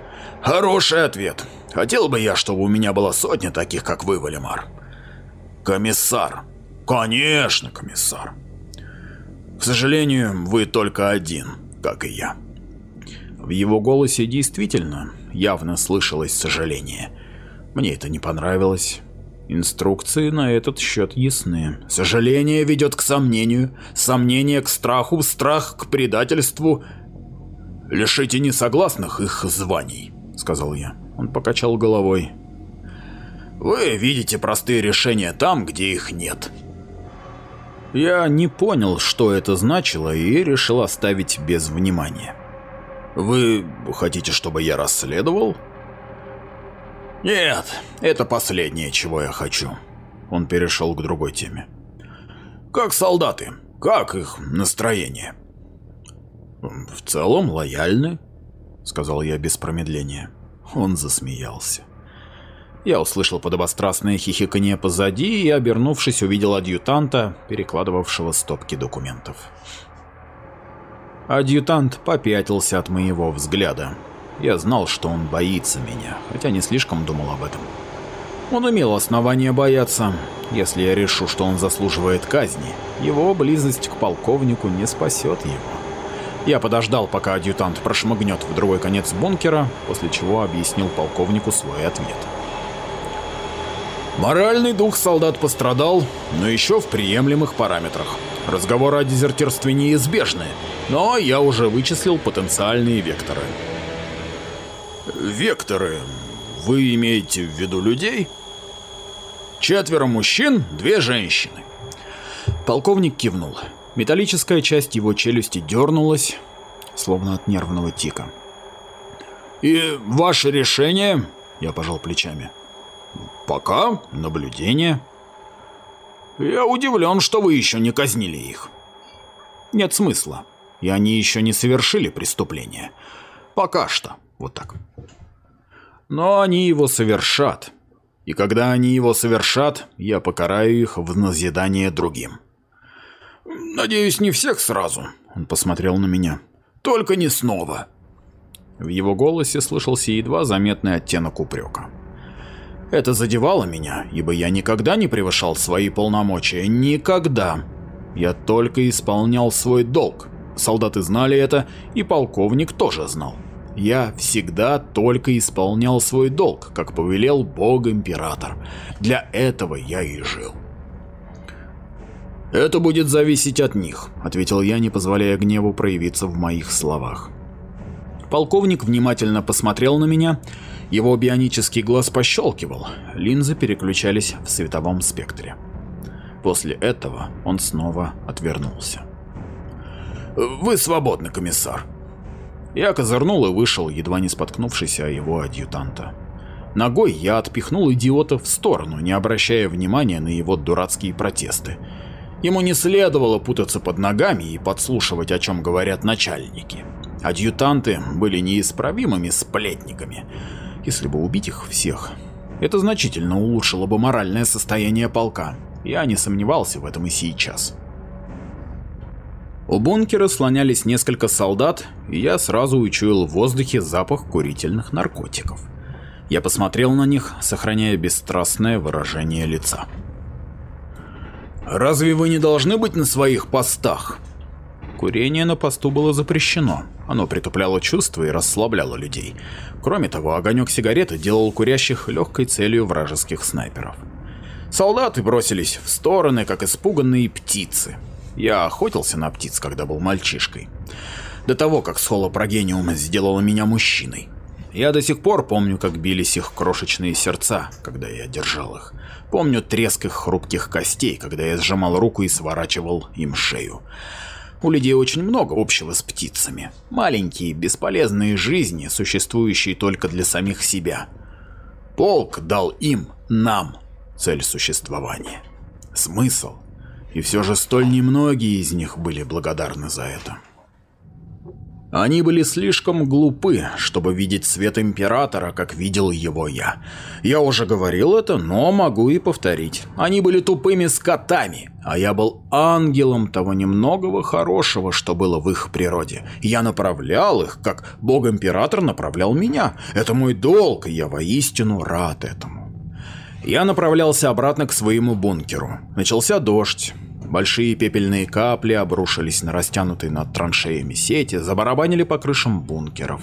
Хороший ответ. Хотел бы я, чтобы у меня была сотня таких, как вы, Валимар. Комиссар. Конечно, комиссар. К сожалению, вы только один, как и я. В его голосе действительно явно слышалось сожаление. Мне это не понравилось. Инструкции на этот счет ясны. Сожаление ведет к сомнению, сомнение к страху, страх к предательству. Лишите несогласных их званий. — сказал я. Он покачал головой. «Вы видите простые решения там, где их нет». Я не понял, что это значило, и решил оставить без внимания. «Вы хотите, чтобы я расследовал?» «Нет, это последнее, чего я хочу». Он перешел к другой теме. «Как солдаты? Как их настроение?» «В целом лояльны», сказал я без промедления. Он засмеялся. Я услышал подобострастное хихиканье позади и, обернувшись, увидел адъютанта, перекладывавшего стопки документов. Адъютант попятился от моего взгляда. Я знал, что он боится меня, хотя не слишком думал об этом. Он имел основания бояться. Если я решу, что он заслуживает казни, его близость к полковнику не спасет его. Я подождал, пока адъютант прошмыгнет в другой конец бункера, после чего объяснил полковнику свой ответ. Моральный дух солдат пострадал, но еще в приемлемых параметрах. Разговоры о дезертирстве неизбежны, но я уже вычислил потенциальные векторы. Векторы? Вы имеете в виду людей? Четверо мужчин, две женщины. Полковник кивнул. Металлическая часть его челюсти дернулась, словно от нервного тика. «И ваше решение?» Я пожал плечами. Пока наблюдение. Я удивлен, что вы еще не казнили их. Нет смысла. И они еще не совершили преступление. Пока что. Вот так. Но они его совершат. И когда они его совершат, я покараю их в назидание другим. Надеюсь, не всех сразу. Он посмотрел на меня. Только не снова. В его голосе слышался едва заметный оттенок упрека. Это задевало меня, ибо я никогда не превышал свои полномочия. Никогда. Я только исполнял свой долг. Солдаты знали это, и полковник тоже знал. Я всегда только исполнял свой долг, как повелел Бог-Император. Для этого я и жил. «Это будет зависеть от них», — ответил я, не позволяя гневу проявиться в моих словах. Полковник внимательно посмотрел на меня, его бионический глаз пощелкивал, линзы переключались в световом спектре. После этого он снова отвернулся. «Вы свободны, комиссар». Я козырнул и вышел, едва не споткнувшись о его адъютанта. Ногой я отпихнул идиота в сторону, не обращая внимания на его дурацкие протесты. Ему не следовало путаться под ногами и подслушивать, о чем говорят начальники. Адъютанты были неисправимыми сплетниками. Если бы убить их всех, это значительно улучшило бы моральное состояние полка. Я не сомневался в этом и сейчас. У бункера слонялись несколько солдат, и я сразу учуял в воздухе запах курительных наркотиков. Я посмотрел на них, сохраняя бесстрастное выражение лица. «Разве вы не должны быть на своих постах?» Курение на посту было запрещено. Оно притупляло чувства и расслабляло людей. Кроме того, огонек сигареты делал курящих легкой целью вражеских снайперов. Солдаты бросились в стороны, как испуганные птицы. Я охотился на птиц, когда был мальчишкой. До того, как схолопрогениум сделала меня мужчиной. Я до сих пор помню, как бились их крошечные сердца, когда я держал их. Помню треск их хрупких костей, когда я сжимал руку и сворачивал им шею. У людей очень много общего с птицами. Маленькие, бесполезные жизни, существующие только для самих себя. Полк дал им, нам, цель существования. Смысл. И все же столь немногие из них были благодарны за это. Они были слишком глупы, чтобы видеть свет Императора, как видел его я. Я уже говорил это, но могу и повторить. Они были тупыми скотами, а я был ангелом того немногого хорошего, что было в их природе. Я направлял их, как Бог-Император направлял меня. Это мой долг, и я воистину рад этому. Я направлялся обратно к своему бункеру. Начался дождь. Большие пепельные капли обрушились на растянутые над траншеями сети, забарабанили по крышам бункеров.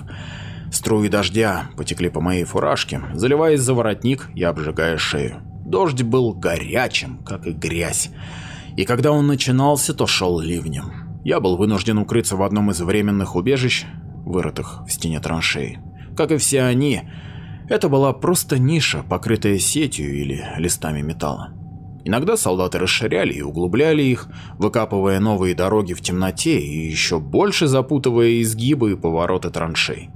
Струи дождя потекли по моей фуражке, заливаясь за воротник и обжигая шею. Дождь был горячим, как и грязь. И когда он начинался, то шел ливнем. Я был вынужден укрыться в одном из временных убежищ, вырытых в стене траншеи. Как и все они, это была просто ниша, покрытая сетью или листами металла. Иногда солдаты расширяли и углубляли их, выкапывая новые дороги в темноте и еще больше запутывая изгибы и повороты траншей.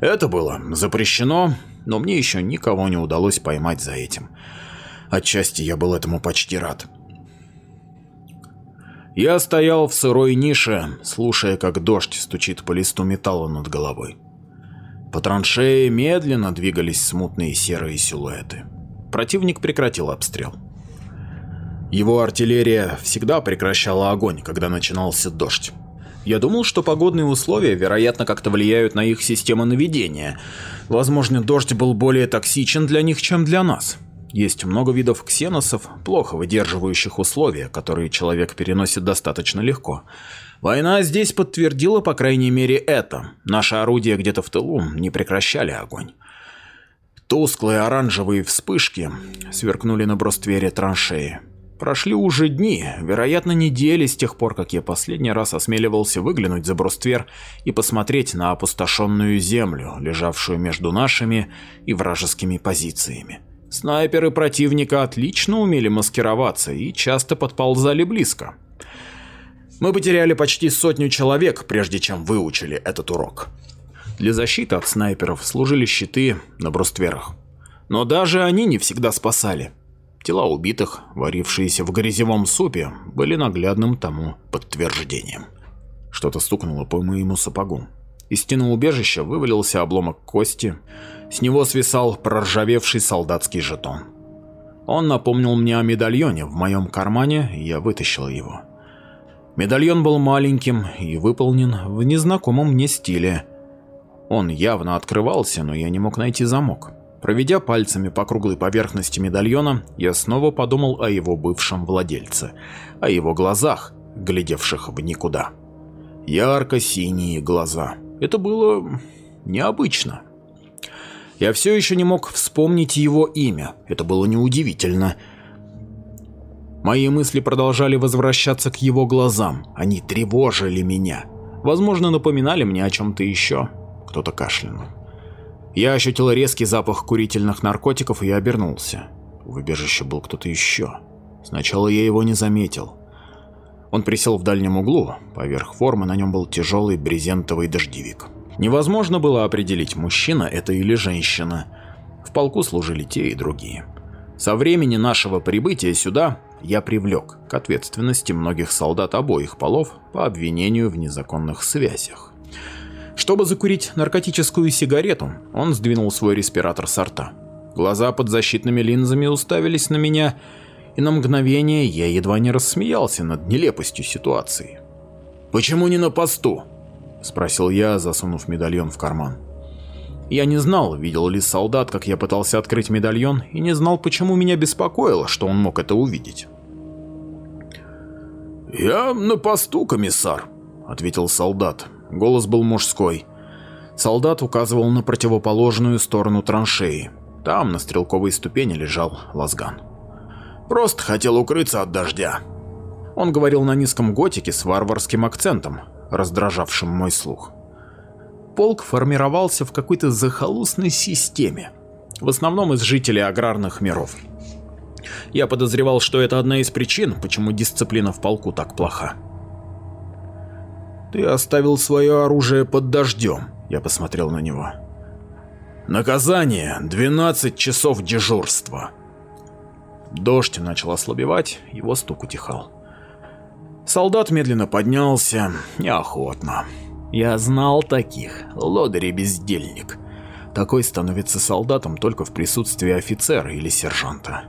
Это было запрещено, но мне еще никого не удалось поймать за этим. Отчасти я был этому почти рад. Я стоял в сырой нише, слушая, как дождь стучит по листу металла над головой. По траншее медленно двигались смутные серые силуэты. Противник прекратил обстрел. Его артиллерия всегда прекращала огонь, когда начинался дождь. Я думал, что погодные условия, вероятно, как-то влияют на их систему наведения. Возможно, дождь был более токсичен для них, чем для нас. Есть много видов ксеносов, плохо выдерживающих условия, которые человек переносит достаточно легко. Война здесь подтвердила, по крайней мере, это. Наши орудия где-то в тылу не прекращали огонь. Тусклые оранжевые вспышки сверкнули на бруствере траншеи. Прошли уже дни, вероятно недели с тех пор, как я последний раз осмеливался выглянуть за бруствер и посмотреть на опустошенную землю, лежавшую между нашими и вражескими позициями. Снайперы противника отлично умели маскироваться и часто подползали близко. Мы потеряли почти сотню человек, прежде чем выучили этот урок. Для защиты от снайперов служили щиты на брустверах. Но даже они не всегда спасали. Тела убитых, варившиеся в грязевом супе, были наглядным тому подтверждением. Что-то стукнуло по моему сапогу. Из стены убежища вывалился обломок кости, с него свисал проржавевший солдатский жетон. Он напомнил мне о медальоне в моем кармане, и я вытащил его. Медальон был маленьким и выполнен в незнакомом мне стиле. Он явно открывался, но я не мог найти замок. Проведя пальцами по круглой поверхности медальона, я снова подумал о его бывшем владельце, о его глазах, глядевших в никуда. Ярко-синие глаза. Это было необычно. Я все еще не мог вспомнить его имя. Это было неудивительно. Мои мысли продолжали возвращаться к его глазам. Они тревожили меня. Возможно, напоминали мне о чем-то еще. Кто-то кашлянул. Я ощутил резкий запах курительных наркотиков и обернулся. В убежище был кто-то еще. Сначала я его не заметил. Он присел в дальнем углу, поверх формы на нем был тяжелый брезентовый дождевик. Невозможно было определить, мужчина это или женщина. В полку служили те и другие. Со времени нашего прибытия сюда я привлек к ответственности многих солдат обоих полов по обвинению в незаконных связях. Чтобы закурить наркотическую сигарету, он сдвинул свой респиратор с рта. Глаза под защитными линзами уставились на меня, и на мгновение я едва не рассмеялся над нелепостью ситуации. «Почему не на посту?» – спросил я, засунув медальон в карман. Я не знал, видел ли солдат, как я пытался открыть медальон, и не знал, почему меня беспокоило, что он мог это увидеть. «Я на посту, комиссар», — ответил солдат, Голос был мужской. Солдат указывал на противоположную сторону траншеи. Там на стрелковой ступени лежал лазган. «Просто хотел укрыться от дождя». Он говорил на низком готике с варварским акцентом, раздражавшим мой слух. Полк формировался в какой-то захолустной системе, в основном из жителей аграрных миров. Я подозревал, что это одна из причин, почему дисциплина в полку так плоха. «Ты оставил свое оружие под дождем», — я посмотрел на него. «Наказание — 12 часов дежурства». Дождь начал ослабевать, его стук утихал. Солдат медленно поднялся, неохотно. Я знал таких, лодырь-бездельник. Такой становится солдатом только в присутствии офицера или сержанта.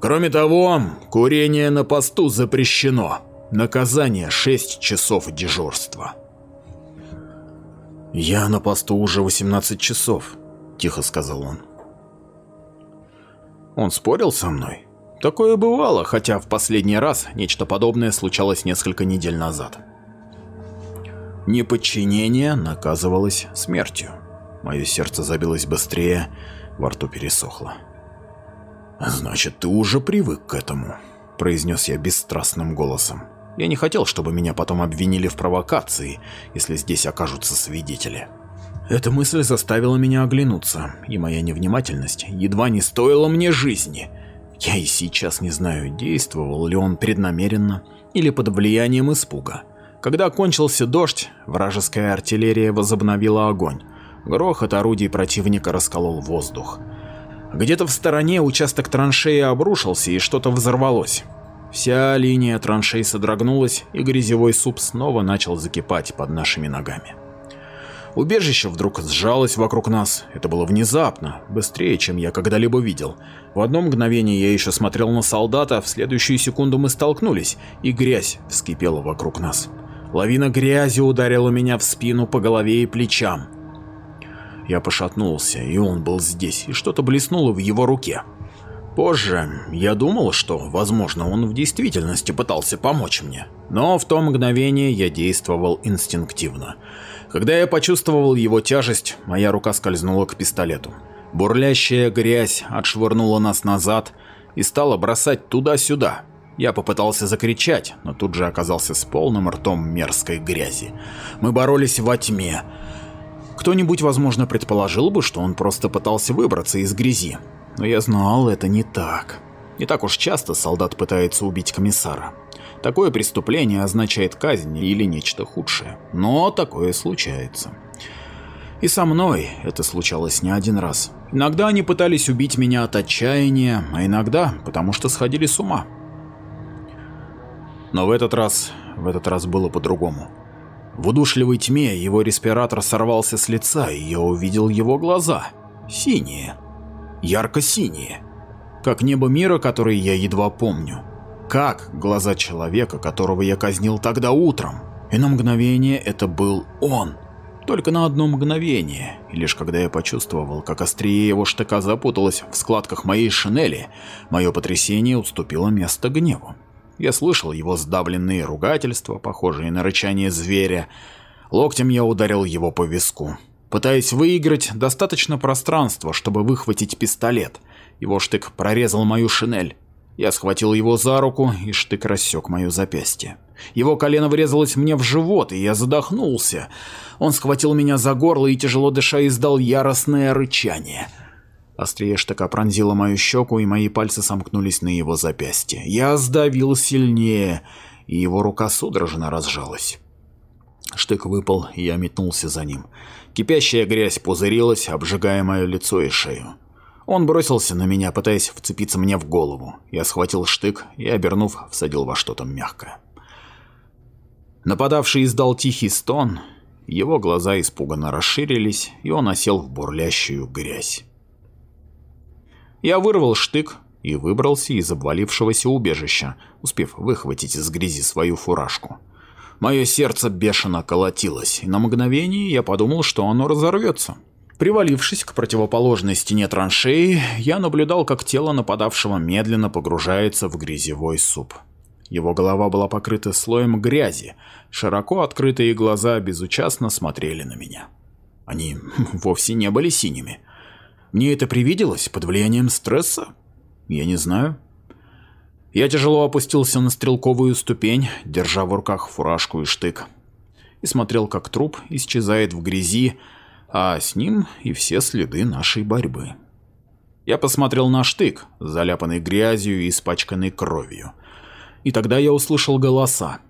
Кроме того, курение на посту запрещено. Наказание 6 часов дежурства. «Я на посту уже 18 часов», — тихо сказал он. Он спорил со мной. Такое бывало, хотя в последний раз нечто подобное случалось несколько недель назад. Неподчинение наказывалось смертью. Мое сердце забилось быстрее, во рту пересохло. «Значит, ты уже привык к этому», — произнес я бесстрастным голосом. Я не хотел, чтобы меня потом обвинили в провокации, если здесь окажутся свидетели. Эта мысль заставила меня оглянуться, и моя невнимательность едва не стоила мне жизни. Я и сейчас не знаю, действовал ли он преднамеренно или под влиянием испуга. Когда кончился дождь, вражеская артиллерия возобновила огонь. Грохот орудий противника расколол воздух. Где-то в стороне участок траншеи обрушился и что-то взорвалось. Вся линия траншей содрогнулась, и грязевой суп снова начал закипать под нашими ногами. Убежище вдруг сжалось вокруг нас. Это было внезапно, быстрее, чем я когда-либо видел. В одно мгновение я еще смотрел на солдата, в следующую секунду мы столкнулись, и грязь вскипела вокруг нас. Лавина грязи ударила меня в спину по голове и плечам. Я пошатнулся, и он был здесь, и что-то блеснуло в его руке. Позже я думал, что, возможно, он в действительности пытался помочь мне. Но в то мгновение я действовал инстинктивно. Когда я почувствовал его тяжесть, моя рука скользнула к пистолету. Бурлящая грязь отшвырнула нас назад и стала бросать туда-сюда. Я попытался закричать, но тут же оказался с полным ртом мерзкой грязи. Мы боролись во тьме. Кто-нибудь, возможно, предположил бы, что он просто пытался выбраться из грязи, но я знал, это не так. Не так уж часто солдат пытается убить комиссара. Такое преступление означает казнь или нечто худшее. Но такое случается. И со мной это случалось не один раз. Иногда они пытались убить меня от отчаяния, а иногда потому что сходили с ума. Но в этот раз, в этот раз было по-другому. В удушливой тьме его респиратор сорвался с лица, и я увидел его глаза. Синие. Ярко-синие. Как небо мира, который я едва помню. Как глаза человека, которого я казнил тогда утром. И на мгновение это был он. Только на одно мгновение, и лишь когда я почувствовал, как острие его штыка запуталось в складках моей шинели, мое потрясение уступило место гневу. Я слышал его сдавленные ругательства, похожие на рычание зверя. Локтем я ударил его по виску. Пытаясь выиграть достаточно пространства, чтобы выхватить пистолет. Его штык прорезал мою шинель. Я схватил его за руку, и штык рассек мое запястье. Его колено врезалось мне в живот, и я задохнулся. Он схватил меня за горло и, тяжело дыша, издал яростное рычание – Острие штыка пронзило мою щеку, и мои пальцы сомкнулись на его запястье. Я сдавил сильнее, и его рука судорожно разжалась. Штык выпал, и я метнулся за ним. Кипящая грязь пузырилась, обжигая мое лицо и шею. Он бросился на меня, пытаясь вцепиться мне в голову. Я схватил штык и, обернув, всадил во что-то мягкое. Нападавший издал тихий стон, его глаза испуганно расширились, и он осел в бурлящую грязь. Я вырвал штык и выбрался из обвалившегося убежища, успев выхватить из грязи свою фуражку. Мое сердце бешено колотилось, и на мгновение я подумал, что оно разорвется. Привалившись к противоположной стене траншеи, я наблюдал, как тело нападавшего медленно погружается в грязевой суп. Его голова была покрыта слоем грязи, широко открытые глаза безучастно смотрели на меня. Они вовсе не были синими. Мне это привиделось под влиянием стресса? Я не знаю. Я тяжело опустился на стрелковую ступень, держа в руках фуражку и штык. И смотрел, как труп исчезает в грязи, а с ним и все следы нашей борьбы. Я посмотрел на штык, заляпанный грязью и испачканный кровью. И тогда я услышал голоса.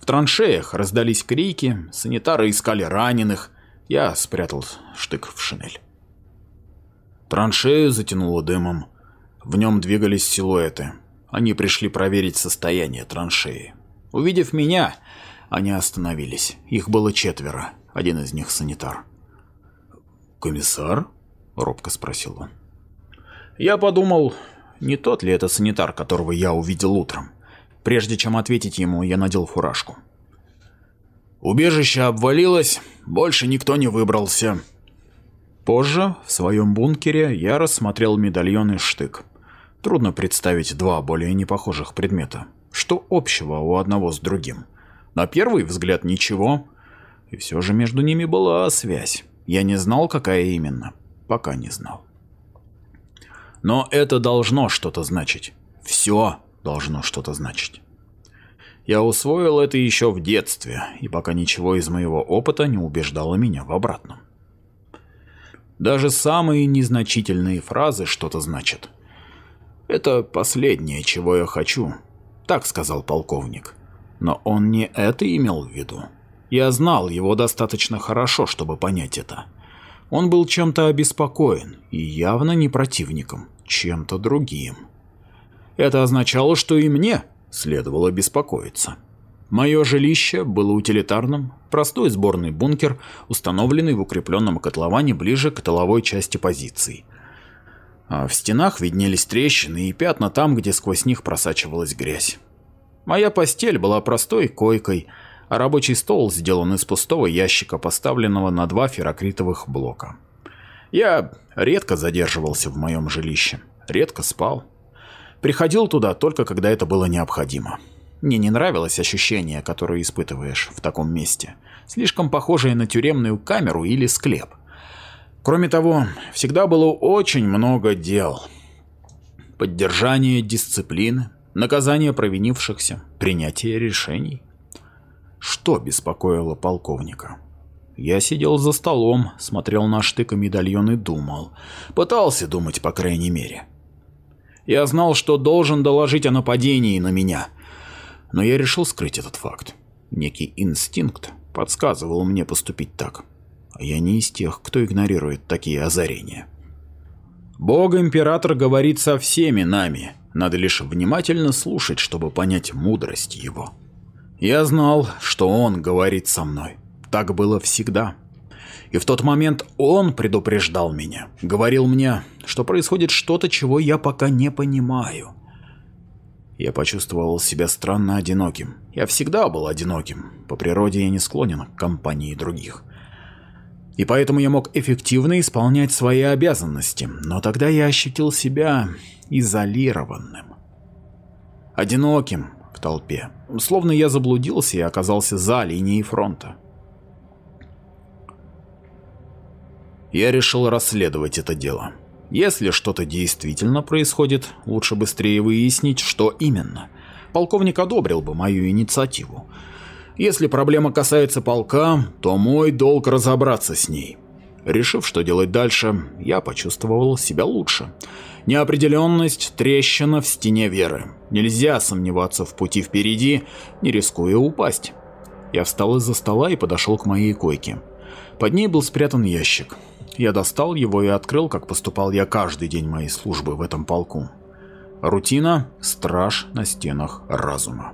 В траншеях раздались крики, санитары искали раненых. Я спрятал штык в шинель. Траншею затянуло дымом. В нем двигались силуэты. Они пришли проверить состояние траншеи. Увидев меня, они остановились. Их было четверо. Один из них санитар. «Комиссар?» – робко спросил он. Я подумал, не тот ли это санитар, которого я увидел утром. Прежде чем ответить ему, я надел фуражку. Убежище обвалилось, больше никто не выбрался. Позже, в своем бункере, я рассмотрел медальон и штык. Трудно представить два более непохожих предмета. Что общего у одного с другим? На первый взгляд ничего. И все же между ними была связь. Я не знал, какая именно. Пока не знал. Но это должно что-то значить. Все должно что-то значить. Я усвоил это еще в детстве, и пока ничего из моего опыта не убеждало меня в обратном. Даже самые незначительные фразы что-то значат. «Это последнее, чего я хочу», — так сказал полковник. Но он не это имел в виду. Я знал его достаточно хорошо, чтобы понять это. Он был чем-то обеспокоен, и явно не противником, чем-то другим. Это означало, что и мне следовало беспокоиться. Мое жилище было утилитарным, простой сборный бункер, установленный в укрепленном котловане ближе к тыловой части позиций. А в стенах виднелись трещины и пятна там, где сквозь них просачивалась грязь. Моя постель была простой койкой, а рабочий стол сделан из пустого ящика, поставленного на два ферокритовых блока. Я редко задерживался в моем жилище, редко спал. Приходил туда только когда это было необходимо. Мне не нравилось ощущение, которое испытываешь в таком месте, слишком похожее на тюремную камеру или склеп. Кроме того, всегда было очень много дел. Поддержание дисциплины, наказание провинившихся, принятие решений. Что беспокоило полковника? Я сидел за столом, смотрел на штык и медальон и думал. Пытался думать, по крайней мере. Я знал, что должен доложить о нападении на меня – но я решил скрыть этот факт. Некий инстинкт подсказывал мне поступить так. Я не из тех, кто игнорирует такие озарения. Бог-император говорит со всеми нами, надо лишь внимательно слушать, чтобы понять мудрость его. Я знал, что он говорит со мной. Так было всегда. И в тот момент он предупреждал меня, говорил мне, что происходит что-то, чего я пока не понимаю. Я почувствовал себя странно одиноким. Я всегда был одиноким. По природе я не склонен к компании других. И поэтому я мог эффективно исполнять свои обязанности, но тогда я ощутил себя изолированным. Одиноким в толпе, словно я заблудился и оказался за линией фронта. Я решил расследовать это дело. Если что-то действительно происходит, лучше быстрее выяснить, что именно. Полковник одобрил бы мою инициативу. Если проблема касается полка, то мой долг разобраться с ней. Решив, что делать дальше, я почувствовал себя лучше. Неопределенность – трещина в стене веры. Нельзя сомневаться в пути впереди, не рискуя упасть. Я встал из-за стола и подошел к моей койке. Под ней был спрятан ящик. Я достал его и открыл, как поступал я каждый день моей службы в этом полку. Рутина – страж на стенах разума.